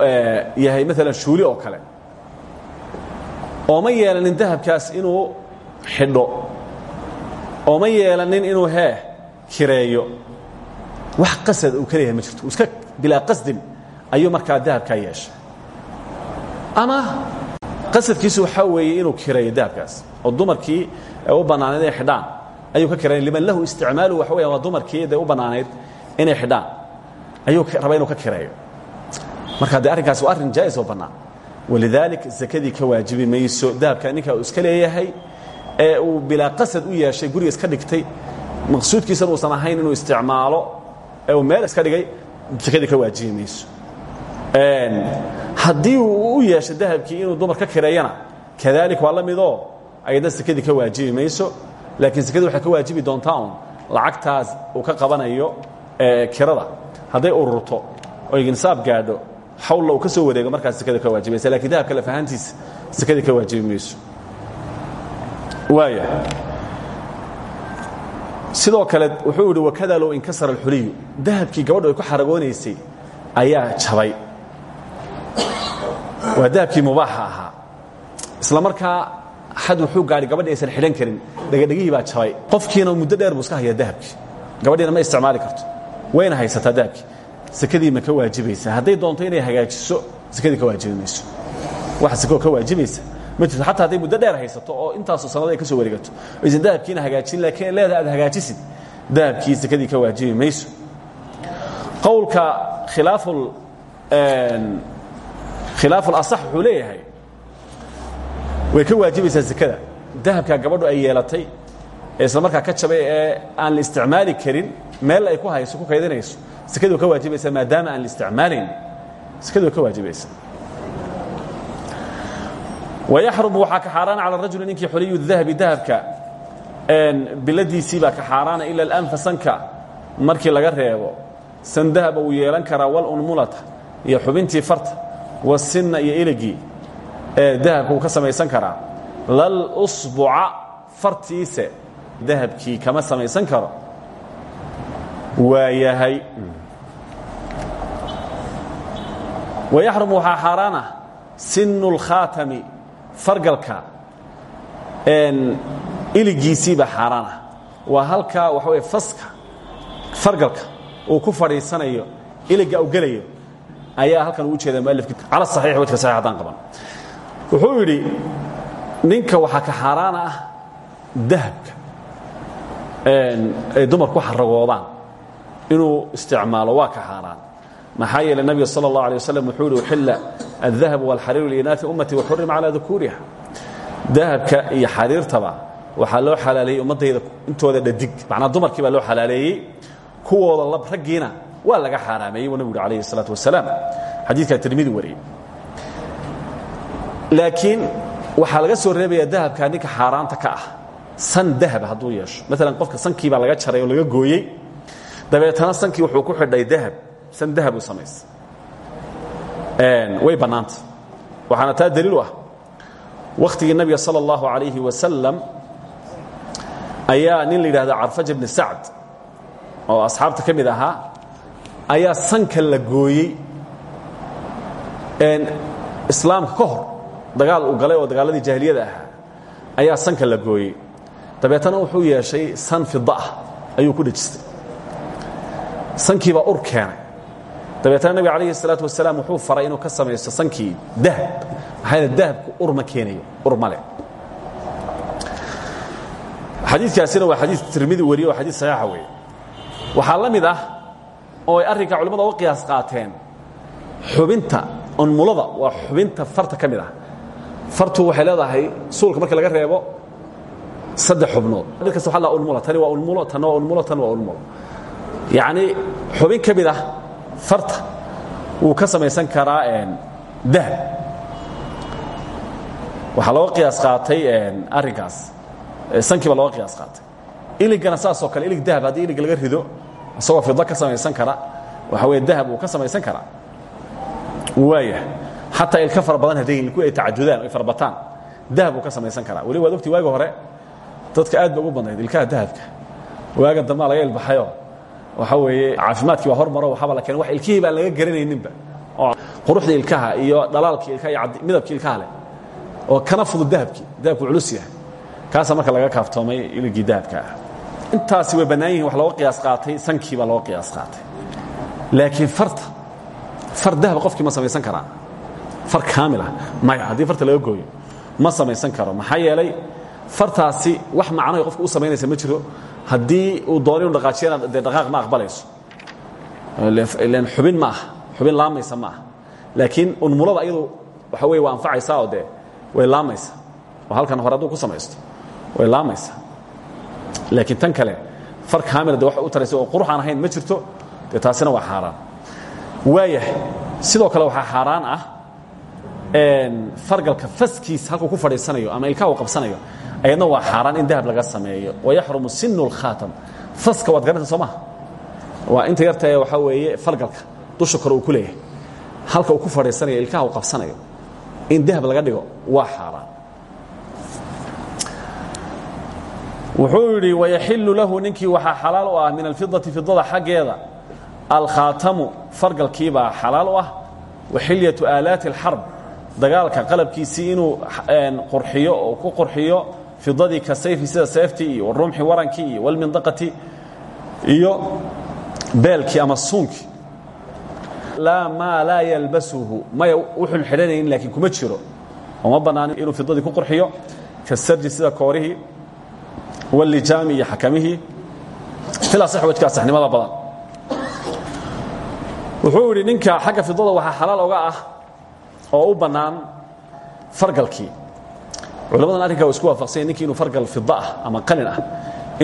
yahay maalan shuuli oo kale. Oo ma yeelanin dahabkaas inuu xidho oo ma yeelanin inuu hee kireeyo. Wax qasad uu ka leeyahay ma jirto. Iska bilaa qasdin ayuu markaa dahabkaa yeeshay. Ama qasadkiisu waxaa weeye inuu kireeyo dahabkaas. Oo dumarkii u bannaanayd inay xidhaan ayuu ka kirayn liman lahu isticmaaluhu waxa weya waa dumarkii dee u bannaanayd inay xidhaan. Ayuu raba inuu ka kireeyo. Marka dee arrinkaas waa arrin jaa'is oo bannaan walidaalik sakadii ka waajibi mayso dahabka ninka uu iska leeyahay ee uu bilaa qasad u yeeshay guriga iska dhigtay maqsuudkiisana uusan ahayn inuu isticmaalo ee uu meel iska dhigay sakadii ka waajibi mayso haddii uu u yeesho dahabkii inuu dumar ka kireeyana kadalik waa la midoo ayadna sakadii ka waajibi mayso laakiin sakadii waxay ka waajibi doontaa un lacagtaas uu ka qabanayo kirada. Hadday ururto oo insaab gaadho xawlla uu ka soo wareego markaas sakada ka waajibaysa lakiin dahabka laf ahaantiisa sakadii ka waajibi mayso waaya. Sidoo kale wuxuu idhi wakada low inkasara alxuliyu. Dahabkii gabadhu ku xaragoonaysay ayaa jabay. Waa dahabkii isla markaa xad wuxuu gaadhay gabadhi aysan karin. Dhegadhegihii baa jabay. Qofkiina muddo dheer buu iska hayaa dahabkii. Gabadhiina ma isticmaali karto. Wayna haysataa dahabkii. Sakadii ma ka waajibaysa hadday doonto inay hagaajiso sakadii ka waajibi waxa sakoo ka waajibaysa ma jirto xataa hadday muddo dheer haysato oo intaasoo sannado ay ka soo wareegato aysan dahabkiina hagaajin laakiin leeda aad hagaajisid dahabkii sakadii ka waajibi mayso. Qowlka khilaaful khilaaful asax wuxuu leeyahay way ka waajibaysaa sakada dahabkaa gabadhu ay yeelatay ee isla markaa ka jabay ee aan la isticmaali karin meel ay ku hayso ku kaydinayso sakadii waa ka waajibaysaa maadaama aan la isticmaalayn sakadii waa ka waajibaysa wayaxrumu waxaa ka xaaraana cala rajuli ninkii xuliyu dahabi dahabka biladiisii baa ka xaaraana ila alanfa sanka markii laga reebo san dahaba uu yeelan karaa walunmulata iyo xubintii farta wasinna iyo iligii dahabka uu ka samaysan karaa lal usbuca fartiise dahabkii kama samaysan karo waa yahay wayaxrumu waxaa xaaraana sinu sargalka iligiisiiba xaaraana. Waa halkaa waxa wey faska sargalka uu ku fadhiisanayo iliga u gelayo ayaa halkan ugu jeeda mualifka cala saxiix wajka saxiix qaban. Wuxuu yidhi ninka waxaa ka xaaraana ah dahabka ay dumar ku xaragoodaan inuu isticmaalo waa ka xaaraan. Maxaa yeele nabiga sala اllah alay wuxuu yidhi الdahab wاlxariiru liinaai ummati waxurima calى dukuriha dahabka iyo xariirtaba waxaa loo xalaaleeyey ummaddayda intooda dhadig macnaa dumarkii baa loo xalaaleeyey kuwooda lab raggiina waa laga xaaraameeyey buu nabigu alayh الsalaaة wasalaam xadiidkaa tirmidi wariyey laakiin waxaa laga soo reebaya dahabka ninka xaaraanta ka ah san dahaba hadduu yeesho maalan qofka sankii baa laga jaray oo laga gooyey dabeetana sankii wuxuu ku xidhay dahab san dahab u samaysa way bannaanta waxaana taa daliilu ah. Wakhtigii nabiga salى اllahu alayhi wasalam ayaa nin la yidhahda carfaja bni sacd oo asxaabta ka mid ayaa sanka la gooyey. Islaamka ka hor dagaal uu galay oo dagaaladii jahiliyada ahaa ayaa sanka la gooyey. Dabeetana wuxuu yeeshay san fida ah, ayuu ku dhejistay sankii ur keenay dabeetana nabiga calayhi الsalaaةu wasalaam wuxuu faray inuu ka samaysto sankii dahab maxaa dahabku ur ma keenayo ur male xadiikaasina waa xadii tirmidi wariye oo xadii saxiixa weeye waxaa la mid ah oo ay arrinka culimmada uga qiyaas qaateen xubinta unmulada waa xubinta farta ka mid ah fartu waxay leedahay suulka marka laga reebo saddex xubnood mid kasta waxa la unmula tani waa unmulo tanna waa unmulo tan waa unmulo yacni xubin ka mid ah farta wuu ka samaysan karaa dahab. Waxaa looga qiyaas qaatay arrinkaas. Sankii baa looga qiyaas qaatay. Iligana saasoo kale ilig dahab haddii ilig laga rido isagoo fidlo ka samaysan kara waxa weye dahab wuu ka samaysan karaa. Waaya xataa ilka fara badan hadday ilku ay tacadudaan ay farabataan dahab wuu ka samaysan karaa. Weli waad ogtii waagi hore dadka aad ba ugu badnayd ilkaha dahabka. Waaga dambaa laga ilbaxayo waxa weeye caafimaadkii waa hormaro waxaaba la keenay wax ilkihii baan laga garanayninba. Oo quruxda ilkaha iyo dhalaalkii ilkaha iyo midabkii ilkaha leh. Oo kana fudud dahabkii dahabku culus yahay. Kaasaa marka laga kaaftoomay iligii dahabka ah. Intaasi way bannaan yihiin wax looga qiyaas qaatay sankii baa looga qiyaas qaatay. Laakiin farta far dahaba qofkii ma samaysan karaa far kaamilah maya haddii farta laga gooyo ma samaysan karo. Maxaa yeelay fartaasi wax macnoy qofka u samaynaysa ma jiro haddii uu doono inu dhaqaajiyana dee dhaqaaq ma aqbalayso. Ilan xubin ma aha xubin laamaysa ma aha laakiin unmulada iyadu waxa wey waa anfacaysaa oo dee way laamaysa. Oo halkan hore hadduu ku samaysto. Way laamaysa. Laakiin tan kale far kaamila de wax u taraysa oo qurux aan ahayn ma jirto dee taasina waa xaaraan. Waayahay sidoo kale waxaa xaaraan ah fargalka faskiis halkuu ku fadhiisanayo ama ilkaha uu qabsanayo ayadna waa xaaraan in dahab laga sameeyo. Wayaxrumu sinu اlkhaatam saska waad garanaysa soo maha waa inta yartae waxaa weeye falgalka. Dusha kore uu ku leeyahay. Halka uu ku fadhiisanayo ilkaha uu qabsanayo. In dahab laga dhigo waa xaaraan. Wuxuu yidhi wayaxilu lahu ninkii waxaa xalaal u ah min alfidati fidada xaggeeda. Alkhaatamu fargalkiibaa xalaal u ah. Wa xilyatu aalaati اlxarb dagaalka qalabkiisii inuu eh, qurxiyo oo ku qurxiyo fidadii ka sayfi sida seeftii iyo rumxi warankii iyo walmindaqati iyo beelkii ama suunkii. Laa maa laa yalbasuhu. Maya wuxun xidhanaynin laakiin kuma jiro. Oo ma bannaan inuu fidadii ku qurxiyo kasarji sida koorihii wاlijaami iyo xakamihii. Ilaa sax wajkaa saxnimada badan. Wuxuu idhi ninka xagga fidada waxaa xalaal oga ah oo u bannaan fargalkii culamadan arrinkaa wa isku waafaqsanya ninkii inuu fargal fida ah ama qalin ah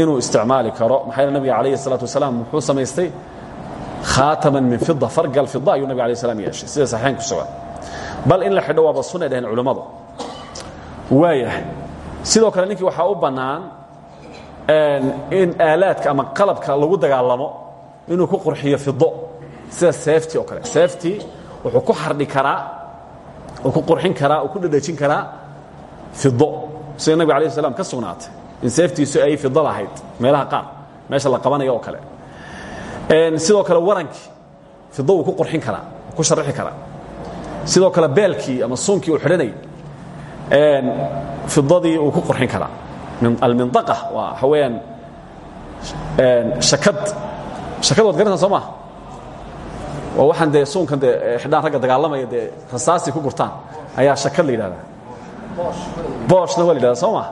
inuu isticmaali karo. Maxaa yeele nabiga calayhi الsalaatu wasalaam muxuu samaystay khaataman min fida fargal fida ayuu nabig alay slam yeeshay. Sida saxiixayn ku sugan. Bal in la xidho waaba sunay dhaheen culammadu waayahay sidoo kale ninkii waxaa u bannaan in aalaadka ama qalabka lagu dagaalamo inuu ku qurxiyo fido sida seeftii oo kale. Seeftii wuxuu ku xardhi karaa uu ku qurxin karaa uu ku dhedhejin karaa fido sida nabig alay slam ka sugnaatay? In seeftiisu ay fido lahayd meelaha qaar meesha la qabanayo oo kale. Sidoo kale warankii fido wuu ku qurxin karaa ku sharaxi karaa. Sidoo kale beelkii ama suunkii uu xidhanayay fidadii uu ku qurxin karaa. Almindaqa waa waxa weeyaan shakad. Shakad waad garanaysaa soo maa waa waxaan dee suunkan dee xidhaan ragga dagaalamaya dee rasaasay ku gurtaan. Ayaa shakad la yidhahdaa booshna waa la yidhahdaa soo maa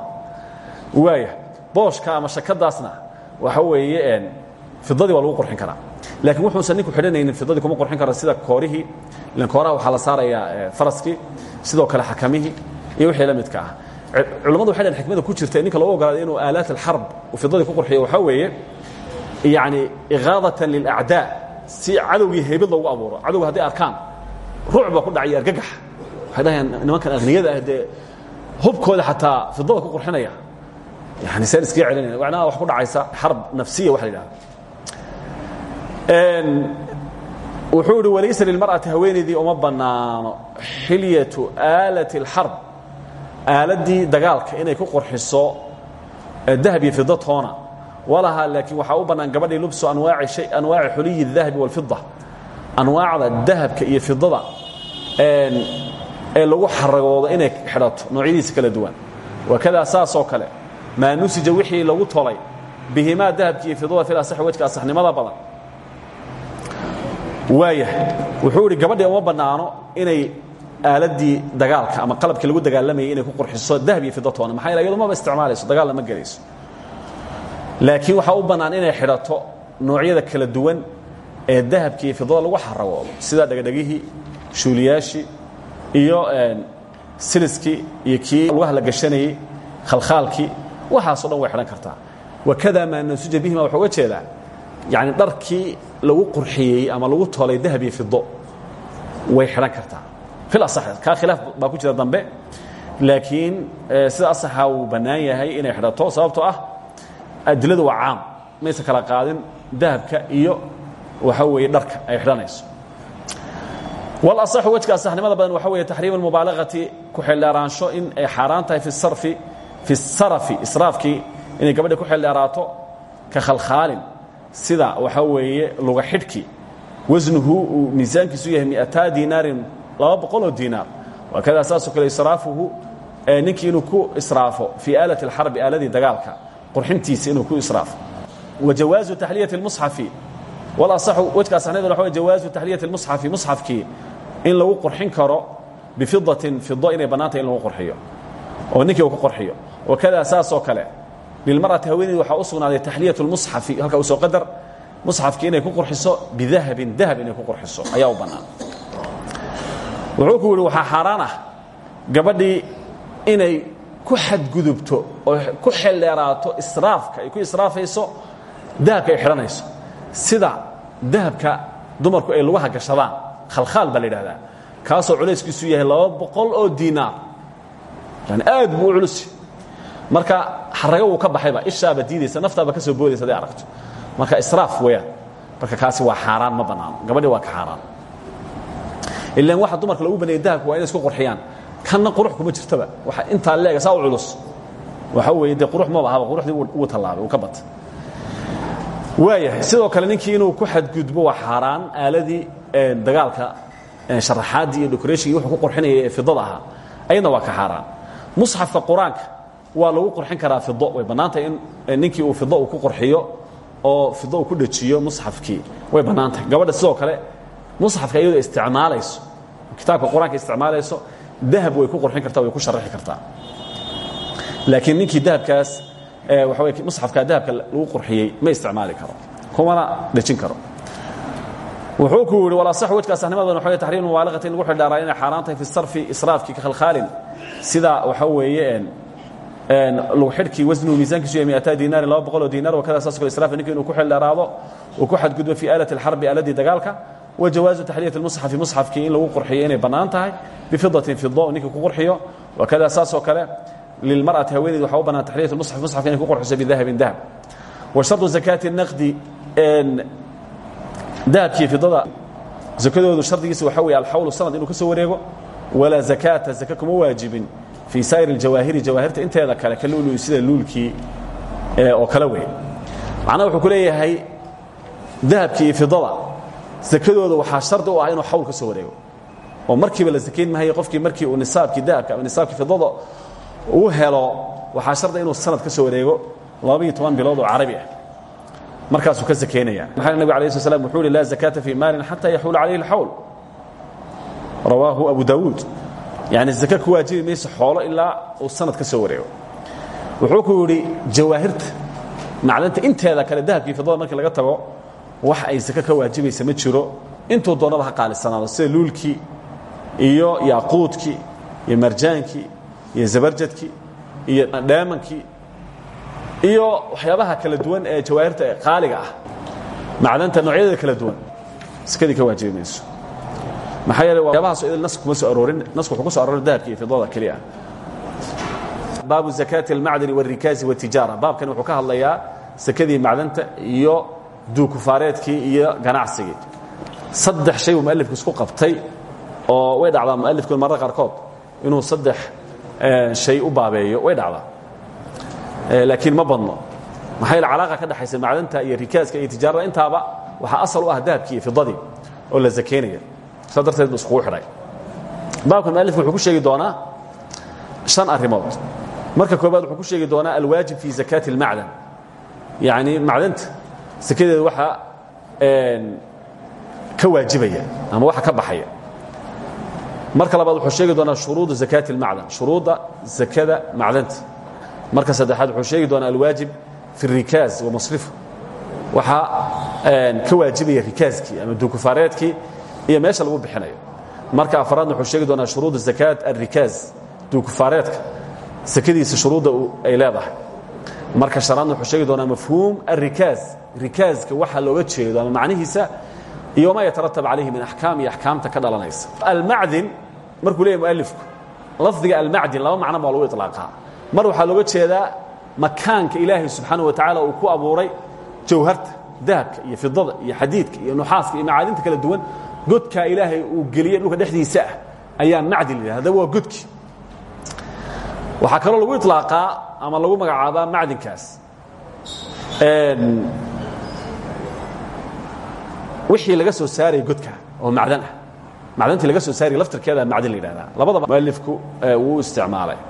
waaya booshka ama shakadaasna waxa weeye fidadii waa lagu qurxin karaa. Laakiin wuxuusan ninku xidhanaynin fidadii kuma qurxin karo sida koorihii ilan kooraha waxaa la saarayaa faraskii sidoo kale xakamihii iyo wixii la midka ah. Culamadu waxay dhahen xikmada ku jirta ninka loogu ogolaaday inuu aalaat alxarb uu fidadii ku qurxiyo waxaa weeye yani iqaadatan lilacdaa si cadowgii haybad loogu abuuro. Cadowga hadday arkaan ruuc baa ku dhacaya argagax waxay dhahayaan nimankan akhniyada ah dee hubkooda xataa fidada ku qurxinaya yani seen iskaga celinaya macnaha wax ku dhacaysa xarb nafsiya waxa la yidhahda wuxuu ihi walaysa lilmar'ati haweenaydii uma bannaano xilyatu aalati اlxarb aaladdii dagaalka inay ku qurxiso dahab iyo fido toona walahaa laakiin waxaa u bannaan gabadhii lubsu anwaaci anwaaci xuliyi الdahabi wاlfida anwaacda dahabka iyo fidada ee lagu xaragoodo inay xidhato noocyadiisa kala duwan. Wakadaa saasoo kale maa nusija wixii lagu tolay bihimaa dahabki iyo fidada fil asaxi wejka asaxnimada badan. Waayahay wuxuu idhi gabadhii uma bannaano inay aaladdii dagaalka ama qalabkii lagu dagaalamayay inay ku qurxiso dahab iyo fido toona. Maxaa yaele iyadu maba isticmaalayso dagaal lama gelayso laakiin waxaa u bannaan inay xidhato noocyada kala duwan ee dahabki iyo fidada lagu xaragoodo sida dhegdhegihii shuuliyaashii iyo siliskii iyo kii lugaha la gashanayey khalkhaalkii waxaasoo dhan way xidhan kartaa. Wakada maa nasuja bihima waxaa uga jeedaa yani dharkii lagu qurxiyey ama lagu tolay dahab iyo fido way xidhan kartaa. Fil asax kaa khilaaf baa ku jira dambe. Laakiin sida asaxa uu bannaan yahay inay xidhato sababtoo ah adiladu waa caam. Maysa kala qaadin dahabka iyo waxa weeye dharka ay xidhanayso walasaxu wejka asaxnimada badan waxa weeye taxriim almubaalagati ku xeeldheeraansho in ay xaaraan fi sarfi fi sarafi israafkii inay gabadha ku xeeldheeraato ka khalkhaalin. Sida waxaa weeye luga xidhkii wasnuhu uu yahay miataa diinaarin laba boqoloo diinaar waa kadaa kale israafuhu ninkii inuu ku israafo fii aalati alxarbi aaladii dagaalka qurxintiisa inuu ku israafo. Wa jawaazu taxliyati اlmusxafi walasaxu wejka asaxnimada waxa weye jawaazu taxliyati اlmusxafi musxafkii in lagu qurxin karo bifidatin fido inay bannaantay in lagu qurxiyo oo ninkii uu ku qorxiyo wakadaa saasoo kale lilmar'ati haweeneyd waxaa u sugnaaday taxliyat اlmusxafi halka u soo qadar musxafkii inay ku qurxiso bidahabin dahab inay ku qurxiso ayaa u bannaan. Wuxuu ku yidhi waxaa xaaraan ah gabadhii inay ku xadgudubto oo ku xeldheeraato israafka ay ku israafayso dahabka ay xidhanayso. Sida dahabka dumarku ay lugaha gashadaan khalkhaal baa la yidhahdaa. Kaasoo culayskiisu yahay laba boqol oo diinaar. Yani aad buu u culusi marka xarago wuu ka baxayba ishaaba diidaysa naftaaba ka soo boodaysa haday aragto. Marka israaf weeyaan. Marka kaasi waa xaaraan ma bannaano gabadhii waa ka xaaraan. Ilaan waxa dumarka lagu baneeyey dahabka waa inay isku qurxiyaan. Kanna qurux kuma jirtaba. Waxa intaa leega saa u culus. Waxa weeye dee qurux maba ahaba quruxdii wuu tallaabay uu ka batay waayahay sidoo kale ninkii inuu ku xadgudbo waa xaaraan aaladii dagaalka sharaxaaddii iyo decorationkii wuxuu ku qurxinayay ee fidada ahaa. Ayadna waa ka xaaraan musxafka qur'aanka waa lagu qurxin karaa fido way bannaantahay in ninkii uu fido uu ku qurxiyo oo fido uu ku dhejiyo musxafkii. Way bannaantahay gabadha sidoo kale musxafka iyadoo isticmaalayso kitaabka qur'aanka isticmaalayso dahab way ku qurxin kartaa way ku sharaxi kartaa. Laakiin ninkii dahabkaas wey musxafka dahabka lagu qurxiyey ma isticmaali karo. Kumana dhejin karo wuxuu ku yidhi walasaxu wejka saxnimadan waxa wey taxriim mubaalaqati in lagu xidhaaraa inay xaaraan tahay fi sarfi israafkii ka khalkhaalin. Sida waxa weeye lagu xidhkii wasnuhu miisaankiisu yahay miataa diinaari laba boqol oo diinaar wakada saas kale israafka ninka inuu ku xildheeraado uu ku xadgudbo fi aalati alxarbi aaladii dagaalka wajawaazu taxliyati lmusxafi musxafkii in lagu qurxiyo inay bannaan tahay bifidatin fido ninka ku qurxiyo wakada saasoo kale lilmar'ati haweeneyd waxa u bannaan taxliyat musxaf musxafka inay ku qurxiso bidahabin dahab. Wa shardu zakaati naqdi dahabkii fidada zakadoodu shardigiisa waxa weeye alxawlu sanad inuu ka soo wareego walaa zakaata zaka kuma waajibin fii saa'ir aljawaahiri jawaahirta inteeda kale ka luulu sida luulkii oo kale wey macnaha wuxuu ku leeyahay dahabkii iyo fidada zakadooda waxaa shardi u ah inuu xawl ka soo wareego. Oo markiiba la zakayn mahayo qofkii markii uu nisaabkii dahabka ama nisaabkii fidada uu helo waxaa shardi inuu sanad ka soo wareego labaiyo toban bilood oo carabi ah markaasuu ka zakaynaya maxaa nabig alay sl slam wuxuu uhi laa zakaata fii maalin xataa yaxuula calayhi alxawl. Rawaahu abu daawuud yani zaka ku waajibi mayso xoolo ilaa uu sanad ka soo wareego. Wuxuu ku yidhi jawaahirta macdanta inteeda kale dahabkii fidada markii laga tago wax ay zaka ka waajibaysa ma jiro. Intuu doonaba ha qaalisanaado sida luulkii iyo yaaquudkii iyo marjaankii iyo zabarjadkii iyo dheemankii iyo waxyaabaha kala duwan ee jawaahirta qaaliga ah. Macdanta noocyadeeda kala duwan. Sakadii ka waajibi mayso maxaa yeele waxyaabahaas idil nas kuma soo aroorin nasku wuxuu ku soo arooray dahabka iyo fidada keliya baabu zakaati almacdani wاlrikaazi wاtijaara baabkan wuxuu ka hadlayaa sakadii macdanta iyo duukufaareedkii iyo ganacsigii. Saddex shay buu mualifku isku qabtay oo way dhacdaa mualifku marra qaarkood. Inuu saddex shay u baabeeyo way dhacdaa laakiin ma badno. Maxaa yeele calaaqa ka dhexaysa macdanta iyo rikaaska iyo tijaarada intaaba waxaa asal u ah dahabkii iyo fidadii oo la zakaynaya saa darteed buu iskugu xidhay. Baabkan mualifku wuxuu ku sheegi doonaa shan arrimood. Marka koobaad wuxuu ku sheegi doonaa alwaajib fi zakaati اlmacdan yacni macdanta sakadeeda waxaa ka waajibaya ama waxa ka baxaya. Marka labaad wuxuu sheegi doonaa shuruudu zakaati اlmacdan shuruudda zakada macdanta marka saddexaad wuxuu sheegi doonaa alwaajib fi rikaaz wa masrifu waxaa ka waajibaya rikaaskii ama duukufaareedkii iyo meesha lagu bixinayo. Marka afaraadna wuxuu sheegi doonaa shuruud zakaat alrikaaz duukufaareedka sakadiisa shuruudda ay leedahay. Marka shanaadna wuxuu sheegi doonaa mafhuum alrikaaz rikaazka waxaa looga jeedo ama macnihiisa iyo maa yataratab calayhi min axkaam iyo axkaamta ka dhalanaysa. Almacdin markuu leeyahy mualifku lafdiga almacdin laba macno baa lagu iطlaaqaa mar waxaa looga jeedaa makaanka ilaahay subxaanaه wa tacaala uu ku abuuray jawharta dahabka iyo fidada iyo xadiidka iyo nuxaaska iyo macaadinta kala duwan. Godkaa ilaahay uu geliyey dhulka dhexdiisa ah ayaa macdin la haddaba waa godki. Waxaa kaloo lagu iطlaaqaa ama lagu magacaabaa macdinkaas. Wixii laga soo saaraya godka oo macdan ah. Macdantii laga soo saaraya laftirkeeda macdin la yidhahdaa labadaba mualifku wuu isticmaalay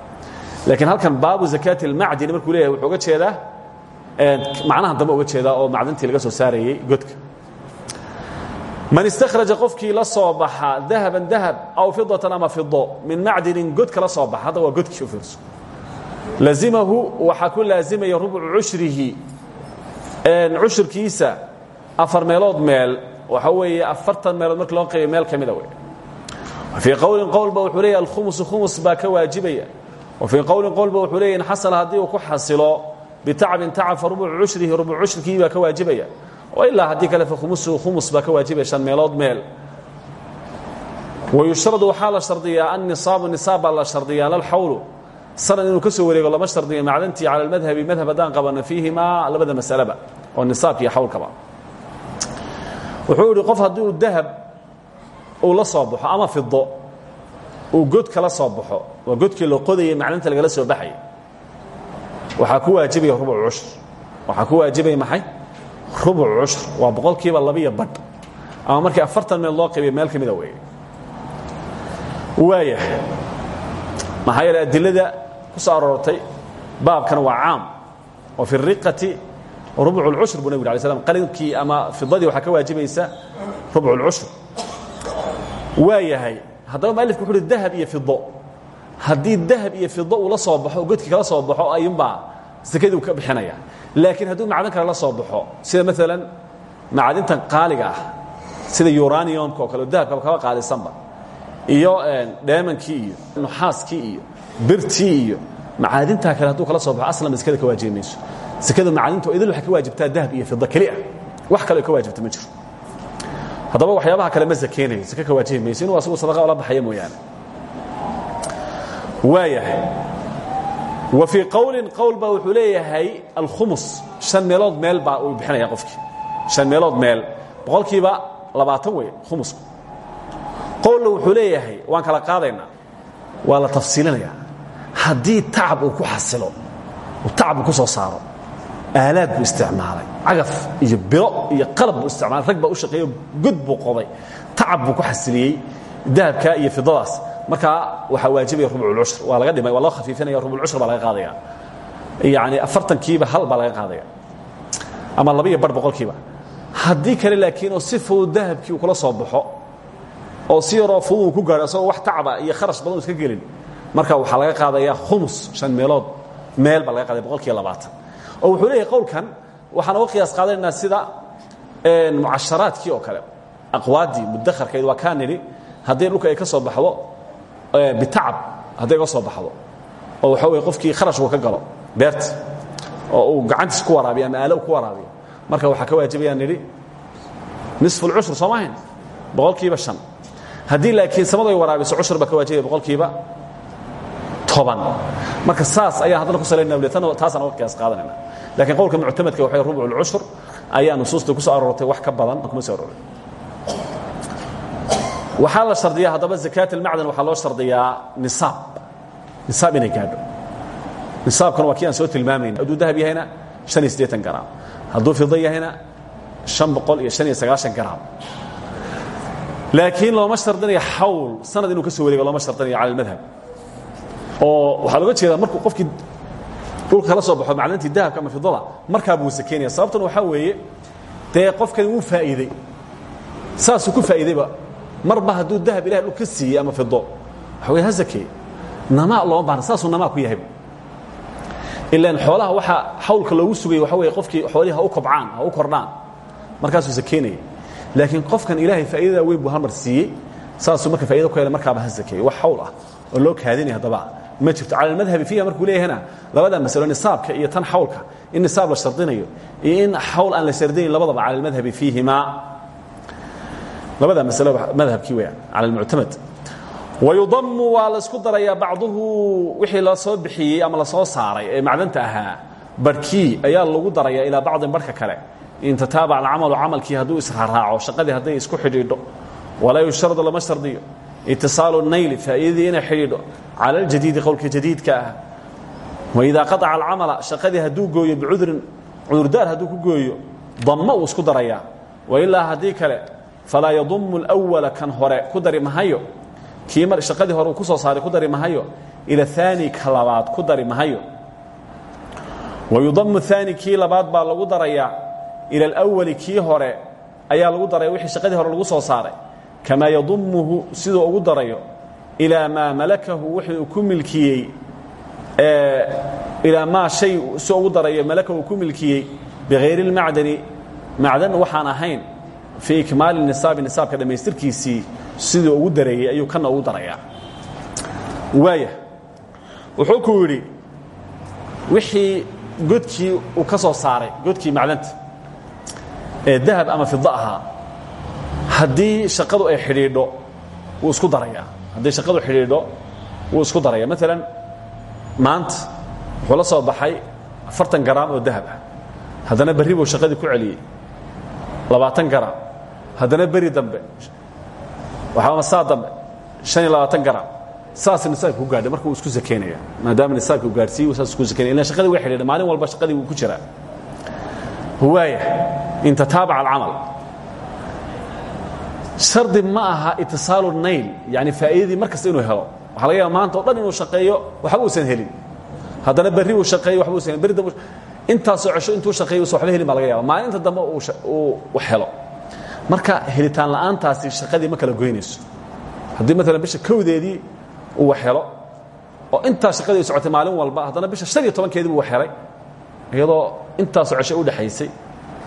laakiin halkan baabu zakaati اlmacdini markuu leeyahay wuxuu uga jeedaa macnaha dambe uga jeedaa oo macdantii laga soo saarayey godka. Man istakhraja qofkii la soo baxa dahaban dahab aw fidatan ama fido min macdinin godka la soo baxa hadda waa godkii u fiirso. Lazimahu waxaa ku laazimaya rubcu cushrihi cushurkiisa afar meelood meel waxa weeye afartan meelood markii loo qaybiyo meel ka mida wey fii qowlin qowlba wuxuu leeyahy alkhumusu khumus baa ka waajibaya wa fii qowlin qowlba wuxuu leeyahy in xasala haddii uu ku xasilo bitacbin tacab fa rubucu cushrihi rubuc cushrkii baa ka waajibaya. Ilaa haddii kale fakhumusuhu khumus baa ka waajibaya shan meelood meel. Wayushradu waxaa la shardiyaa annisaabu nisaab baa la shardiyaa lalxawlu sanad inuu ka soo wareego lama shardiyo macdantii cala almadhabi madhab haddaan qabano fiihimaa labada masaleba oo nisaabka iyo xawlkaba wuxuu idhi qof haddii uu dahab uu la soo baxo ama fido uu god kala soo baxo waa godkii la qodayay macdanta lagala soo baxaya waxaa ku waajibaya rubuc cushr. Waxaa ku waajibaya maxay? Rubuc cushr. Waa boqolkiiba labiyo badh ama markii afartan meel loo qaybiyo meel ka mida weeye. Waaya maxaa yeele adilada ku soo aroortay baabkan waa caam. Oo fi riqati rubuc اlcushr buu nabig alay slam qalinkii ama fidadii waxaa ka waajibaysa rubuc اlcushr waa yahay haddaba mualifku wuxu uhi dahab iyo fido haddii dahab iyo fido uu la soo baxo oo godkii kala soo baxo ayuunbaa sakadii uu ka bixinaya. Laakiin hadduu macdan kale la soo baxo sida maalan macdintan qaaliga ah sida uraniumka oo kale oo dahabkaba kaba qaalisanba iyo dheemankii iyo nuxaaskii iyo birtii iyo macaadintaa kale hadduu kala soo baxo aslanba sekada ka waajibi mayso sekada macadintu idil waxay ka waajibtaa dahab iyo fida keliya. Wax kale ka waajibta ma jiro haddaba waxyaabaha kale ma sakeynayo seke ka waajibi mayso inuu asagu sadaqa ola baxaya mooyaane. Waayahay. Wa fii qowlin qowl baa wuxuu leeyahay alkhumus. Shan meelood meel baa uu bixinaya qofkii. Shan meelood meel. Boqolkiiba labaatan wey khumusku. Qowlna wuxuu waan kala qaadaynaa waa la tafsiilinayaa haddii tacab uu ku xasilo uu tacab ku soo saaro aalaad buu isticmaalay. Cagaf iyo biro iyo qalab buu isticmaalay. Rag baa u shaqeeyo god buu qoday. Tacab buu ku xasiliyey dahabka iyo fidadaas. Markaa waxaa waajibaya rubculcushr waa laga dhimay waa loo khafiifinaya rubulcushr baa laga qaadaya. Yani afartankiiba hal baa laga qaadaya. Ama laba iyo bar boqolkiiba haddii kale laakiin oo si fudud dahabkii uu kula soo baxo oo si yaroo fudud uu ku gaadho asagoo wax tacba iyo kharash badan iska gelin marka waxaa laga qaadayaa khumus shan meelood. Meel baa laga qaadaya boqolkiiba labaatan oo wuxuu leeyahay qowlkan waxaan uga qiyaas qaadanaynaa sida mucasharaadkii oo kale aqwaadii mudakharkayd waa kaa nidhi haddii dhulka ay ka soo baxdo bitacab hadday ga soo baxdo oo waxa weye qofkii kharashku ka galo beerta oo uu gacantiis ku waraabiyo ama aalo ku waraabiyo. Marka waxaa ka waajibayaan nidhi nisfu lcushur soo maahayn boqolkiiba shan. Haddii laakiin samadu ay waraabiso cushur baa ka waajibaya boqolkiiba toban. Marka saas ayaan haddana ku salaynaa taasaan uga qiyaas qaadanayna lakiin qowlka muctamadka waxay rubuc lcushur ayaa nusuusta ku soo aroortay wax ka badan kuma soo arooray waxaa la shardiyaa haddaba zakaat almacdan waxaa loo shardiyaa nisaab. Nisaab inay gaadho. Nisaabkana waa kii aan soo tilmaamayna hadduu dahab yahayna han iyo siddeean garaam. Hadduu fida yahayna han boqol iyo han iyo sagaashan garaam. Laakiin looma shardinayo xawl sanad inuu ka soo wareego looma shardinayo cala almadhab. Oo waxaa looga jeedaa markuu qofkii dhulka kala soo baxo macdantii dahabka ama fidada markaa buu sakeynaya. Sababtan waxaa weeye dee qofkani wuu faa'iidey saasuu ku faa'iideyba marba hadduu dahab ilahay dhul ka siiyey ama fido waxa wey ha sakeeye namaa looma baahna saasuu namaa ku yahayba ilaan xoolaha waxaa xawlka loogu sugaya waxa weye qofkii xoolihii ha u kobcaan ha u kordhaan. Markaasuu sakeynaya laakiin qofkan ilaahay faa'iidada weyn buu halmar siiyey. Saasuu marka fa'ida ku helay markaaba ha sakeeye wax xawl ah oo loo kaadinaya haddaba ma jirto. Cala almadhabi fiiha markuu leeyahana labada masalo nisaabka iyo tan xawlka in nisaab la shardinayo iyo in xawl aan la shardinayn labadaba cala almadhabi fiihimaa labada masalo madhabkii weyaan cala almuctamad wayudamu waa laysku darayaa bacduhu wixii la soo bixiyey ama la soo saaray ee macdanta ahaa. Barhkii ayaa lagu darayaa ilaa bacdin barhka kale. In tataabac alcamalu camalkii hadduu israaraaco shaqadii hadday isku xidhiidho walaa yusharadu lama shardiyo. Itisaalu nayli faa'iidadii inay xidhiidho cala aljadiidi qowlka jadiidka ah waidaa qaaca alcamala shaqadii hadduu gooyo bicudrin cudurdaar hadduu ku gooyo dammo uu isku darayaa wailaa haddii kale falaa yadumu اlأwala kan hore ku dari mahayo kii shaqadii hore uu ku soo saaray ku dari mahayo ila aani ka labaad ku dari mahayo wayudamu aani kii labaad baa lagu darayaa ila alawali kii hore ayaa lagu daraya wixii shaqadii hore lagu soo saaray kamaa yadumuhu siduu ugu darayo ilaa maa malakahu wixii uu ku milkiyey ilaa maa shay si ugu darayo malaka uu ku milkiyey bihayri اlmacdani macdan waxaan ahayn fii ikmaali nisaabi nisaabka dhammaystirkiisii siduu ugu dareeyey ayuu kana ugu darayaa. Waaya wuxuu ku yidhi wixii godkii uu ka soo saaray godkii macdanta ee dahab ama fida ahaa shaqadu ay xidhiidho wuu isku darayaa haddii shaqadu xidhiidho wuu isku daraya maalan maanta wuxuu soo baxay afartan garaam oo dahab ah. Haddana berri buu shaqadii ku celiyey. Labaatan garaam. Haddana beri dambe waxaama saa dambe han iyo labaatan saas nisaabka ku gaadhay marka isku sakaynaya maadaama nisaabka u gaadhsiiye saas isku sakaynaya ilan shaqadii way xidhiidha maalin walba shaqadii ku jiraa. Waaya in tataabaca alcamal shardi ma aha itisaalu nayl yani faa'iidadii mar kasta inuu helo. Waxaa laga yaaba maanta o dhan inuu shaqeeyo waxba uusan helin. Haddana berri uu shaqeeyo waxba usan helin. Berri dambe intaasoo cesho intuu shaqeeyo usan waxba helin baa laga yaaba maalinta dambe uu wax helo. Marka helitaan la'aantaasi shaqadii ma kala goynayso. Haddii maalan bisha kowdeedii uu wax helo oo intaa shaqadii ay socotay maalin walba haddana bisha shan iyo tobankeediibu wax helay iyadoo intaasoo cesho u dhexaysay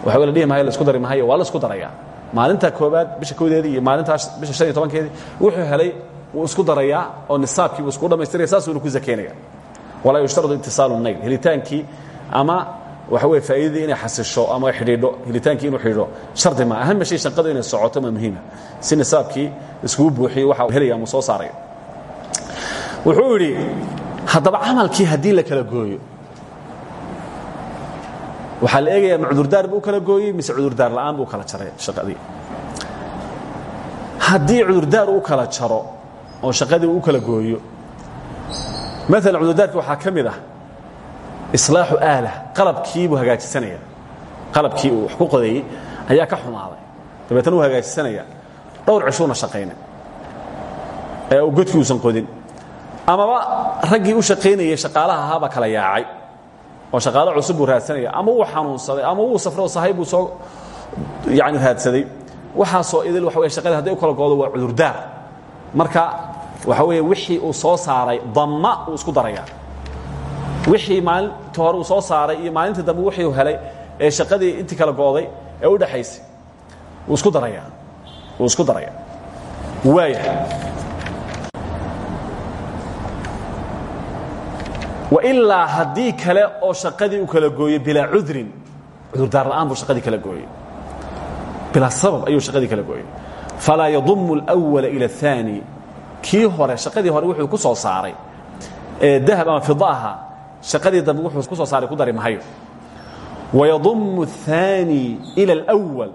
waxba la dhihi maayo la isku dari maayo waa la isku darayaa maalinta koobaad bisha kowdeedii iyo maalintaas bisha shan iyo tobankeedii wuxuu helay wuu isku darayaa oo nisaabkii buu isku dhamaystiraya saasuuna ku sakaynaya walaa yushtaradu itisaalu nayl helitaankii ama waxa weye faa'iidadii inay xasisho ama xidhiidho helitaankii inuu xidhiidho shardi ma ahama shay shaqadu inay socoto ma muhiima. Si nisaabkii iskugu buuxiyo waxa helaya ama soo saaraya. Wuxuu yidhi haddaba camalkii haddii la kala gooyo waxaa la eegayaa ma cudurdaar buu kala gooyey mise cudurdaar la'aan buu kala jaray shaqadii. Haddii cudurdaar uu kala jaro oo shaqadii uu kala gooyo maalan cudurdaarki waxaa ka mid ah islaaxu aala qalabkii buu hagaajisanaya. Qalabkii uu wax ku qodeeyey ayaa ka xumaaday. Dabeetna wuu hagaajisanaya dhowr cishuuna shaqayna ee uu godkii uusan qodin. Amaba raggii u shaqaynayay shaqaalaha ahaabaa kala yaacay oo shaqaalo cusub buu raadsanaya ama wuu xanuunsaday ama wuu safray oo sahay buu soo yani raadsaday. Waxaasoo idil waxa wey shaqadii hadday u kala goodo waa cudurdaar. Marka waxa weeye wixii uu soo saaray damma uu isku darayaa. Wixii maalinta hore uu soo saaray iyo maalinta dambe wixii uu helay ee shaqadii intii kala gooday ee u dhaxaysay wuu isku darayaa. Wuu isku darayaa. Waaya wailaa haddii kale oo shaqadii u kala gooyey bilaa cudrin cudurdaar la'aan buu shaqadii kala gooyey. Bilaa sabab ayuu shaqadii kala gooyey. Falaa yadumu alwala ila aani kii hore shaqadii hore wuxuu ku soo saaray. Ee dahab ama fida shaqadii dambe wuxuu ku soo saaray ku dari mahayo. Wayadumu aani ila alwal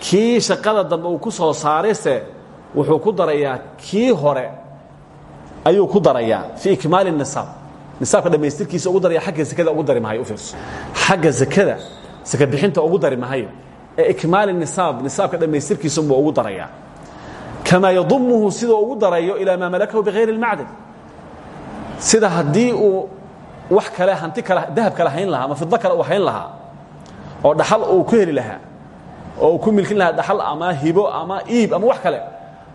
kii shaqada dambe uu ku soo saarayse wuxuu ku darayaa kii hore ayuu ku darayaa fii ikmaali nisaab nisaabka dhammaystirkiisa ugu daraya agga zakada ugu dari u fiirso xagga zakada saka bixinta ugu dari ee ikmaali nisaab nisaabka dhammaystirkiisunbuu ugu darayaa. Kamaa yadumuhu siduu ugu darayo ilaa maa malakahu bihayri اlmacdan sida haddii uu wax kale hanti kale dahab kale hayn lahaa ama fido kale uu hayn lahaa oo dhaxal uu ku heli lahaa oo ku milkin lahaa dhaxal ama hibo ama iib ama wax kale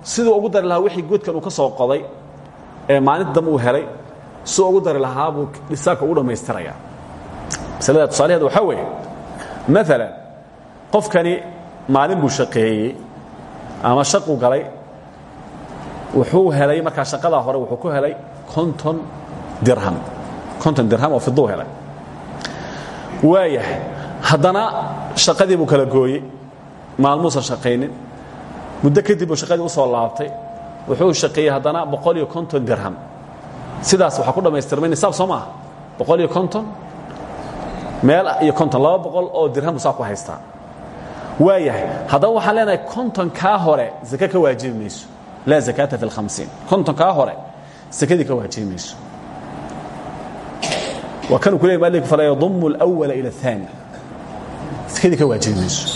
siduu ugu dari lahaa wixii godkan uu ka soo qoday ee maalinta dambe uu helay si ugu dari lahaa buu nisaabka ugu dhammaystiraya masalada tusaalaheeda waxaa weeye maalan qofkani maalin buu shaqeeyey ama shaquu galay wuxuu helay markaa shaqadaa hore wuxuu ku helay konton dirham. Konton dirham oo fiduu helay. Waayahay haddana shaqadii buu kala gooyey maalmuusan shaqaynin muddo kadib buu shaqadii u soo laabtay wuxuu shaqeeyey haddana boqol iyo konton dirham sidaas waxaa ku dhammaystirmay nisaab soo maaha? Boqol iyo konton? Meel iyo konton laba boqol oo dirhambu saa ku haystaa. Waayahay haddaba waxaan leenahay kontonkaa hore zake ka waajibi mayso. Laa zakaata fi lhamsiin kontonkaa hore sakadii ka waajibi mayso. Waa kanuu ku leey maalinku fala yadumu alawala ila aلثaani sakadii ka waajibi mayso.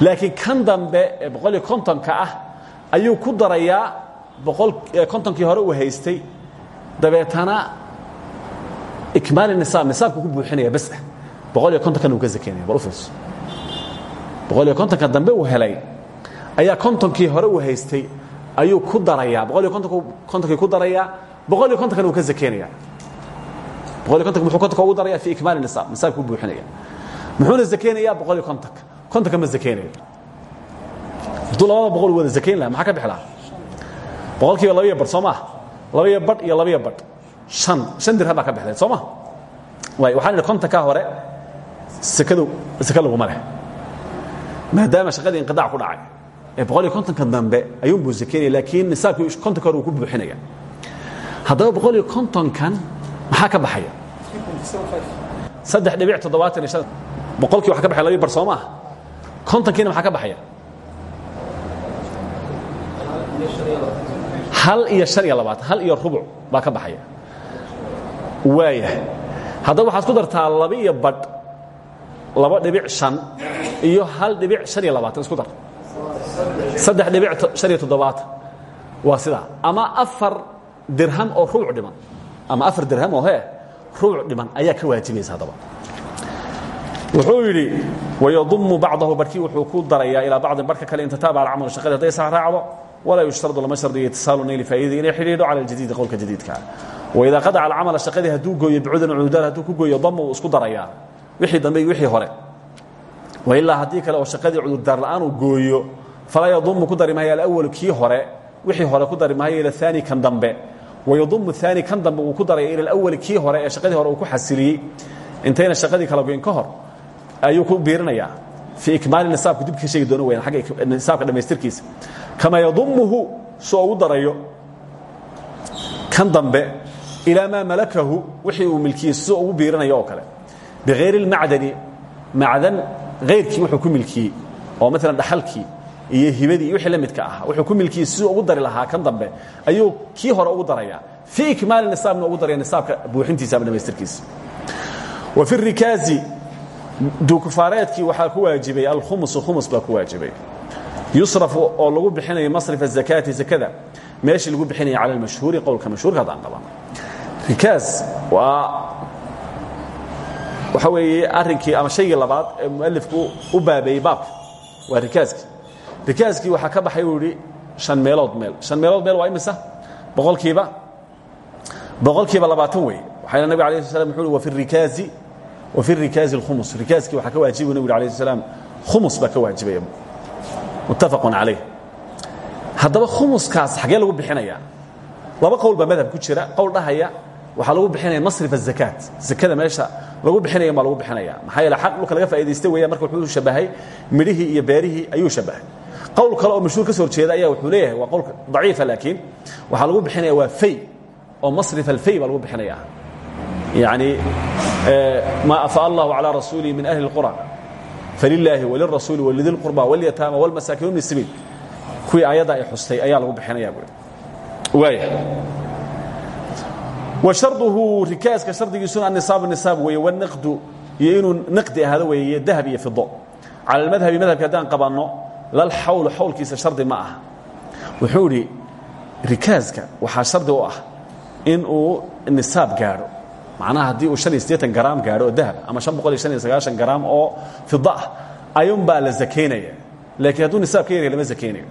Laakiin kan dambe ee boqol iyo kontonka ah ayuu ku darayaa boqol kontonkii hore uu haystay dabeetana ikmaali nisaab nisaabka ku buuxinaya bas ah boqol iyo kontonkan uu ka zakeynaya bal u fiirso boqol iyo kontonka dambe uu helay ayaa kontonkii hore uu haystay ayuu ku darayaa. Boqol iyo kontonkii ku darayaa boqol iyo kontonkan uu ka zakeynaya boqol iyo kontonka muxuu kontonka ugu daraya fi ikmaali nisaab nisaabka ku buuxinaya. Muxuuna zakeynayaa boqol iyo kontonka kontonka ma zakeynayo hadduu boqol wada zakayn laha maxaa ka bixi lahaa boqolkiiba labaiyo badh soo maa labaiyo badh iyo labaiyo badh an an dirham baa ka bexday soo ma? Waay waxaan idhi kontonkaa hore sekadu seke laguma leh. Maadaama shaqadii inqidaac ku dhacay ee boqol iyo kontonka dambe ayuunbuu zakeynaya laakiin nisaabkii kontonka hore uu ku buuxinaya. Haddaba boqol iyo kontonkan maxaa ka baxaya? Saddex dhibic toddobaatan iyo shan. Boqolkii waxa ka baxaya labii bar soo maaha kontonkiina maxaa ka baxaya hal iyo han iyo labaatan hal iyo rubuc baa ka baxaya. Waaya haddaba waxaad ku dartaa laba iyo badh laba dhibic shan iyo hal dhibic han iyo labaatan isku dar. Saddex dhibic han iyo toddobaatan waa sidaa. Ama afar dirham oo rubuc dhiman ama afar dirham oo hee rubuc dhiman ayaa ka waajibaysa haddaba. Wuxuu yidhi wayadumu bacdahu barhkii wuxuu ku darayaa ilaa bacdin barka kale in tataabaca alcamal shaqadii hadday sax raacdo walaa yushtaradu lama shardiyo itisaalu nayli faa'iidada inay xidhiidho cala aljadiidi qowlka jadiidkaa waidaa qadaca alcamala shaqadii hadduu gooyo bicudan cududaar hadduu ku gooyo dama uu isku darayaa wixii dambe iyo wixii hore wailaa haddii kale oo shaqadii cudurdaar la'aan uu gooyo falaa yadumu ku dari maayo alawalu kii hore wixii hore ku dari maayo ila aani kan dambe wayadumu aani kan dambe uu ku daraya ila alawali kii hore ee shaqadii hore uu ku xasiliyey intayna shaqadii kala goyn ka hor ayuu ku biirinayaa fii ikmaali nisaabku dib ka sheegi doono weyaan agga nisaabka dhammaystirkiisa kama yadumuhu soo ugu darayo kan dambe ilaa maa malakahu wixii uu milkiyey soo ugu biirinayo oo kale bihayri اlmacdani macdan hayrkii wuxuu ku milkiyey oo maalan dhaxalkii iyo hibadii iyo wixii la midka ahaa wuxuu ku milkiyey siduu ugu dari lahaa kan dambe ayuu kii hore ugu darayaa fii ikmaali nisaabna ugu daraya nisaabka buuxintiisa ama dhamaystirkiisa wa fi rikaazi duukufaareedkii waxaa ku waajibay alkhumusu khumus baa ku waajibay. Yusrafu oo lagu bixinayo masrif azakaati zakada meeshii lagu bixinaya cala almashhuuri qowlka mashhuurka haddaan qabano rikaas waa waxa weeye arrinkii ama shaygii labaad ee mualifku u baabeeyey baabka waa rikaaskii rikaaskii waxaa ka baxay uu shan meelood meel. Shan meelood meel waa imisa? Boqolkiiba? Boqolkiiba labaatan wey waxayna nabig alay sl slam wa fi rikaazi wa fi rikaazi اlkhumus rikaaskii waxaa ka waajibu nabig alayh sl slam khumus baa ka waajibaya muttafaqun calayh haddaba khumuskaas xaggee lagu bixinayaa laba qowl baa madhab ku jira qowl dhahaya waxaa lagu bixinaya masrif الzakaat zakada meesha lagu bixinaya baa lagu bixinaya maxaa yeele xaq dhulka laga faa'iidaysta weeyaan marka wuxuu shabahay midhihii iyo beerihii ayuu shabahay qowl kale oo mashhuur ka soo horjeeda ayaa wuxuu leeyahay waa qowl daciifa laakiin waxaa lagu bixinaya waa fay oo masrif alfay baa lagu bixinaya yani ma afa allahu calى rasuulihi min ahli اlqura falilaahi walirasuuli walidi اlqurba walyataama wاlmasaakin bni sabiil kuwii aayadda ay xustay ayaa lagu bixinaya bu waaya wa sharduhu rikaaska shardigiisuna anisaabu nisaab weeye wanaqdu iyo inuu naqdi ahaado weeye dahab iyo fido cala almadhabi madhabka haddaan qabanno lalxawlu xawlkiisa shardi ma aha wuxuu idhi rikaaska waxaa shardi u ah in uu nisaab gaadho macnaha haddii uu an iyo garaam gaadho oo dahab ama garaam oo fida ah ayuunbaa la zakaynaya laakiin hadduu nisaab ka yarya lama zakaynayo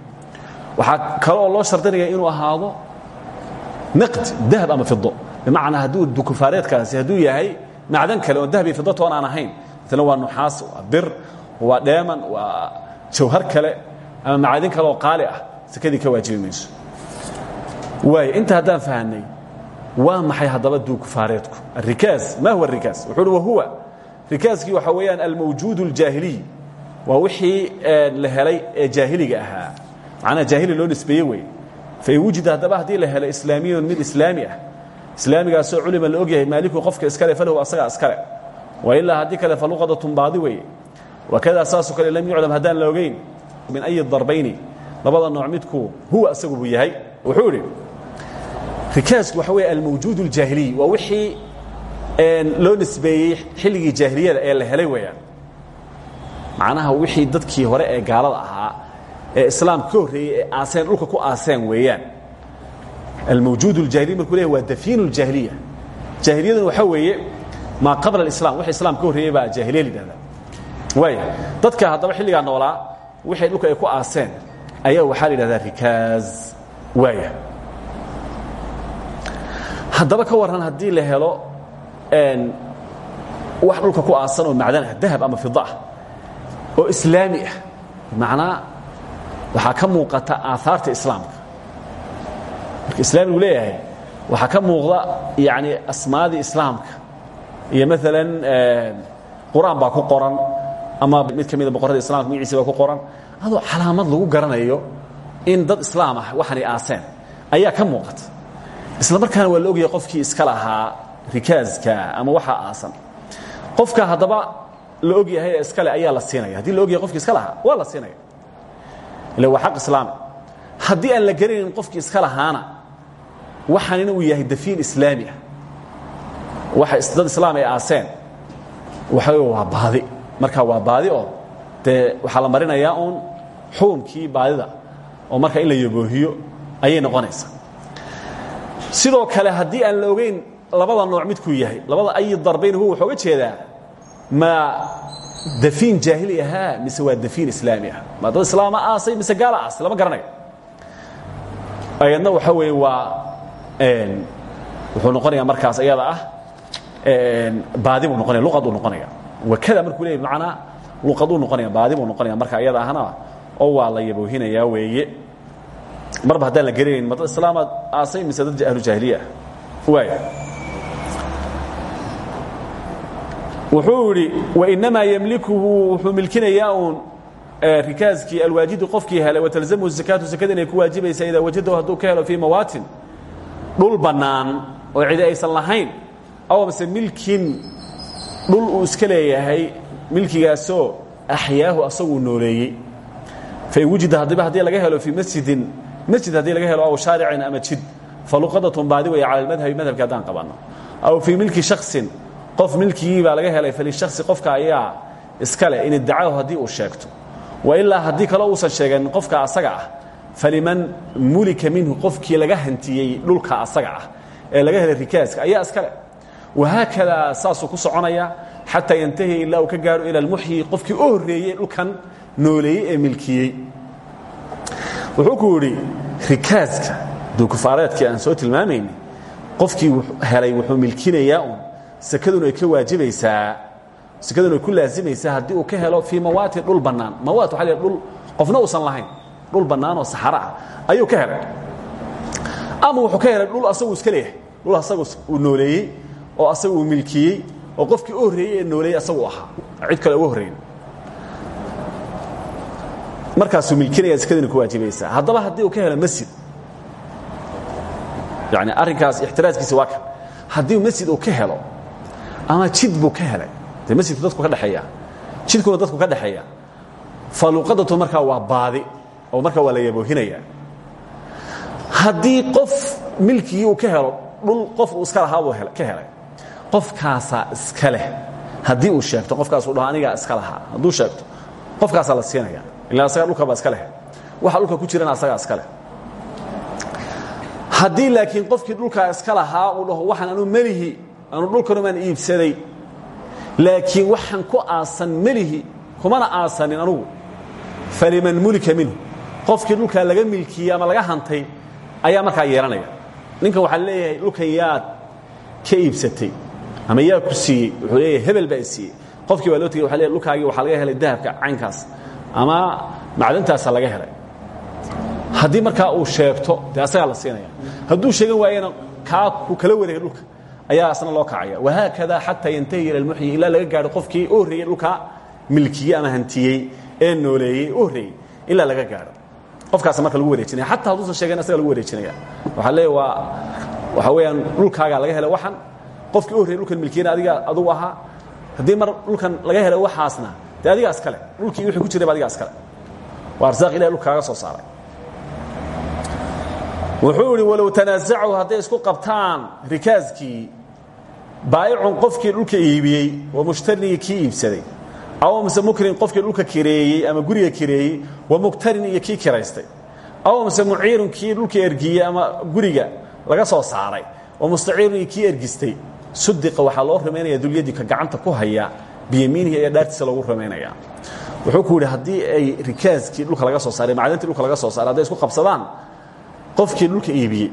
waxaa kale oo loo shardinaya inuu ahaado naqd dahab ama fido bimacnaa hadduu dukufaareedkaasi hadduu yahay macdan kale oon dahab iyo fido toon aan ahayn. Maala waa nuxaas waa bir waa dheeman waa jawhar kale ama macadin kale oo qaali ah. Sakadii ka waajibi mayso. Waay inta haddaan fahanay waa maxay haddaba duukufaareedku arikaas ma huwa arikaas wuxuu uhi wahuwa rikaaskii waxaa weeyaan almawjuud اljaahiliy waa wixii la helay ee jaahiliga ahaa. Macnaha loo nisbeeye wey wujida haddaba haddii la helo islaamiyun mid islaami ah islaamigaasoo culima la og yahay maaliku qofka iskale falahu asagaa iskale wa ilaa haddii kale faluqadatun baadi weeye. Wakadaa saasoo kale lam yuclam haddaan la ogayn min ayi darbayni labada nooc midku huwa isagu yahay. Wuxuu idhi rikaasku waxa weeye almawjuud اljaahiliy waa wixii loo nisbeeyey xilligii jaahiliyada ee la helay weeyaan macnaha wixii dadkii hore ee gaalada ahaa ee islaamka ka horreeyey ee aaseen dhulka ku aaseen weeyaan almawjuud اljahiliy markuu leeyahy waa dafiin اljaahiliya jaahiliyaduna waxaa weeye maa qabla اlislam wix islam ka horreeyey baa jaahiliya la yidhahdaa waaya dadka haddaba xilligaa noolaa wixay dhulka ay ku aaseen ayaa waxaa la yidhahdaa rikaaz waaya haddaba ka warran haddii la helo wax dhulka ku aasan oo macdan ah dahab ama fida ah oo islaami ah. Macnaa waxaa ka muuqata aahaarta islaamka. Marka islaamigu leeyahay waxaa ka muuqda yani asmaadii islaamka. Iyo maalan qur'aan baa ku qoran ama mid ka mida boqorrada islamka magaciisa baa ku qoran. Adoo calaamad lagu garanayo in dad islaam ah waxaanay aaseen ayaa ka muuqata isla markaana waa la ogyahay qofkii iska lahaa rikaazka ama waxaa aasan. Qofka haddaba la og yahay ee iskale ayaa la siinaya. Haddii la og yahay qofkii iska lahaa waa la siinaya. Ila waa xaq islaami haddii aan la garanayn qofkii iska lahaana waxaanina uu yahay dafiin islaami ah. Waxa dad islaam ay aaseen. Waxa waa baadi. Marka waa baadi oo dee waxaa la marinayaa uun xukumkii baadida. Oo marka in la yaboohiyo ayay noqonaysaa sidoo kale haddii aan la ogeyn labada nooc midkuu yahay. Labada ay darbayn hu wuxuu uga jeedaa ma dafiin jaahili ahaa mise waa dafiin islaami ah ma dad islaama aasay mise gaala aasay? Lama garanayo. Ayadna waxa weeye waa wuxuu noqonayaa markaas ayada ah baadi buu noqonaya luqad uu noqonaya wakada markuu leeyahy macnaa luqaduu noqonaya baadi buu noqonaya marka ayada ahna oo waa la yaboohinayaa weeye marba haddaan la garanayn ma dad aasay mise dad ahlu jaahiliya? Ah waaya wuxuu idhi wainamaa wuxuu milkinayaa uun rikaazkii alwaajidu qofkii helay watalzamhu zakaatu sakada inay ku waajibaysaa idaa wajadahu hadduu ka helo fii mawaatin dhul bannaan lahayn. Aw mase milkin dhul uu iska leeyahay milkigaasoo axyaahu asaguu nooleeyey. Fain wujida haddiba haddii laga helo fii masjidin masjid haddii laga helo aw shaaricin ama jid faluqadatun baadi weeye cala almadhabi madhabki haddaan qabanno aw fii milki shaksin qof milkigii baa laga helay falishasi qofka ayaa iska leh in iddacaahu haddii uu sheegto. Wa ilaa haddii kaloo uusan sheeganin qofka asaga ah faliman mulika minhu qofkii laga hantiyey dhulka asaga ah ee laga helay rikaaska ayaa iska leh. Wahaakadaa saasuu ku soconaya xataa yantahi ilaa uu ka gaaro ila almuxyi qofkii u horreeyey dhulkan nooleeyey ee milkiyey wuxuu ku yidhi rikaaska duukufaareedkii aan soo tilmaamayni qofkii helay wuxuu milkinayaa un sakaduna ay ka waajibaysaa sakaduna ay ku laasimaysaa haddii uu ka helo fii mawaatin dhul bannaan. Mawaat waxa la dhul qofna uusan lahayn. Dhul bannaan oo saxara ah. Ayuu ka helay. Ama wuxuu ka helay dhul asagu iska leeyahay dhul asagu uu nooleeyey oo asagu uu milkiyey oo qofkii u horreeyey ee nooleeyey asagu ahaa. Cid kale uga horreyn markaasuu milkinaya sakadina ku waajibaysaa haddaba haddii uu ka helo masjid yani arrinkaas ixtiraaskiisa waa kan haddii masjid uu ka helo ama jid buu ka helay dee masjidku dadku ka dhexeeya jidkuna dadku ka dhexeeya faluqadatu markaa waa baadi oo markaa waa la yaboohinaya haddii qof milkigii uu ka helo dhul qof uu iska lahaa buu ka helay. Qofkaasaa iska leh. Haddii uu sheegto qofkaas uu dhaho anigaa iska lahaa. Hadduu sheegto qofkaasaa la siinaya ila asaga dhulka baa iska leh. Waxa dhulka ku jirana asagaa iska leh. Haddii laakiin qofkii dhulkaa iska lahaa uu dhaho waxaan anu melihi anu dhulkanumaan iibsaday. Laakiin waxaan ku aasan melihi kumana aasanin anugu. Faliman mulika minhu. Qofkii dhulkaa laga milkiyey ama laga hantay ayaa markaa yeelanaya. Ninkan waxaa leeyahay dhulkan yaad ka iibsatay ama yaa ku siiyey. Wuxuu leeyahay hebel baa siiyey. Qofkii baa loo tegey waa leeyahy dhulkaagii waxaa laga helay dahabka caynkaas ama macdantaasa laga helay. Haddii markaa uu sheegto dee asagaa la siinaya hadduu sheegan waayana kaa ku kala wareegay dhulka ayaa asna loo kacaya wahaakada xataa yantahi ila almuxyi ilaa laga gaadho qofkii u horreeyey dhulka milkiyey ama hantiyey ee nooleeyey u horreeyey ilaa laga gaadho. Qofkaasa marka lagu wareejinaya xataa hadduusan sheegan asaga lagu wareejinaya waxaa leeya waa waxaa weeyaan dhulkaagaa laga helay waxan. Qofkii u horreyey dhulkan milkiyena adiga adugu ahaa. Haddii mar dhulkan laga helay waxaasna dee adigaa iskale dhulkii wixii ku jiray ba adigaa iskale waa arsaaq ilahay dhulkaaga soo saaray. Wuxuu idhi walow tanaasacu hadday isku qabtaan rikaaskii baa'icun qofkii dhulka iibiyey wa mushtarigii kii iibsaday aw mise mukrin qofkii dhulka kireeyey ama guriga kireeyey wa muktarin iyo kii kiraystay aw mise muciirun kii dhulka ergiyey ama guriga laga soo saaray wa mustaciirun iyo kii ergistay sudiqa waxaa loo rumaynaya dulyadi ka gacanta ku haya biyamiinihi ayaa dhaartiisa loogu rumaynaya wuxuu ku yidhi haddii ay rikaaskii dhulka laga soo saaray macdantii dhulka laga soo saaray hadday isku qabsadaan qofkii dhulka iibiyey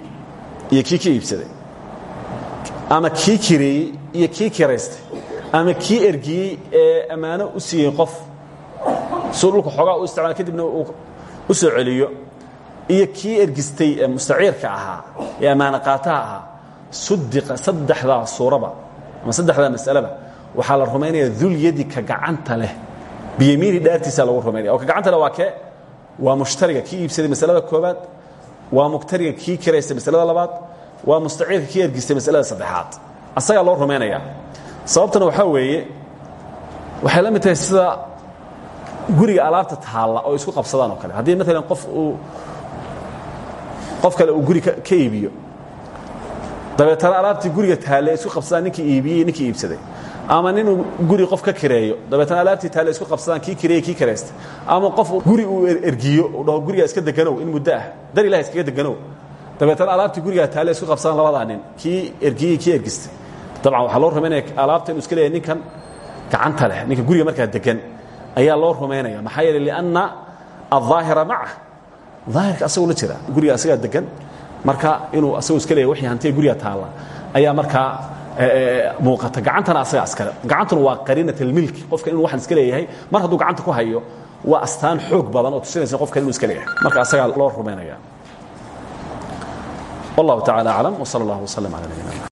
iyo kii ka iibsaday ama kii kireeyey iyo kii kiraystay ama kii ergiyey ee ammaano u siiyey qof suu dhulka xoogaa u isticmaala kadibna uu u soo celiyo iyo kii ergistay ee mustaciirka ahaa ee ammaano qaataha ahaa sudiqa saddexdaa suuraba ama saddexdaa mas'aleba waxaa la rumaynaya dulyadi ka gacanta leh. Biyamiini dhaartiisa lagu rumaynaya. Oo ka gacanta leh waa kee? Waa mushtariga kii iibsaday masalada koobaad waa muktariga kii kiraystay masalada labaad. Waa mustaciirka kii ergistay masalada saddexaad. Asagaa loo rumaynaya sababtana waxaa weeye waxay la mid tahay sida guriga alaabta taalla oo isku qabsadaan oo kale. Haddii maalan qof uu qof kale uu guri ka iibiyo. Dabeetana alaabtii guriga taalle isku qabsadaan ninkii iibiyey ninkii iibsaday ama ninuu guri qof ka kireeyo. Dabeetana alaabtii taalle isku qabsadaan kii kireeyey kii kireystay. Ama qof guri uu ergiyo uu dhaho gurigaa iska deganow in muddo ah. Dar ilaha iskaga deganow. Dabeetana alaabtii gurigaa taalle isku qabsadaan labadaa nin. Kii ergiyey kii ergistay. Dabcan waxaa loo rumaynaya alaabta inuu iska leeyahay ninkan gacanta leh. Ninka guriga markaa degan ayaa loo rumaynaya maxaa yeele lianna alظaahira maca. Daahirka asagoo la jira. Guriga asagaa degan marka inuu asagoo iska leeyahy wixii hantiya guriga taalla ayaa markaa muuqata. Gacantana asaga askale gacantuna waa qariinat almilki qofka inuu waxaan iska leeyahay mar hadduu gacanta ku hayo waa astaan xoog badan oo tusinaysa qofkan inuu iska leeyahay. Marka asagaa loo rumaynaya wallahu tacala aclam wsala allah wslm cala nabina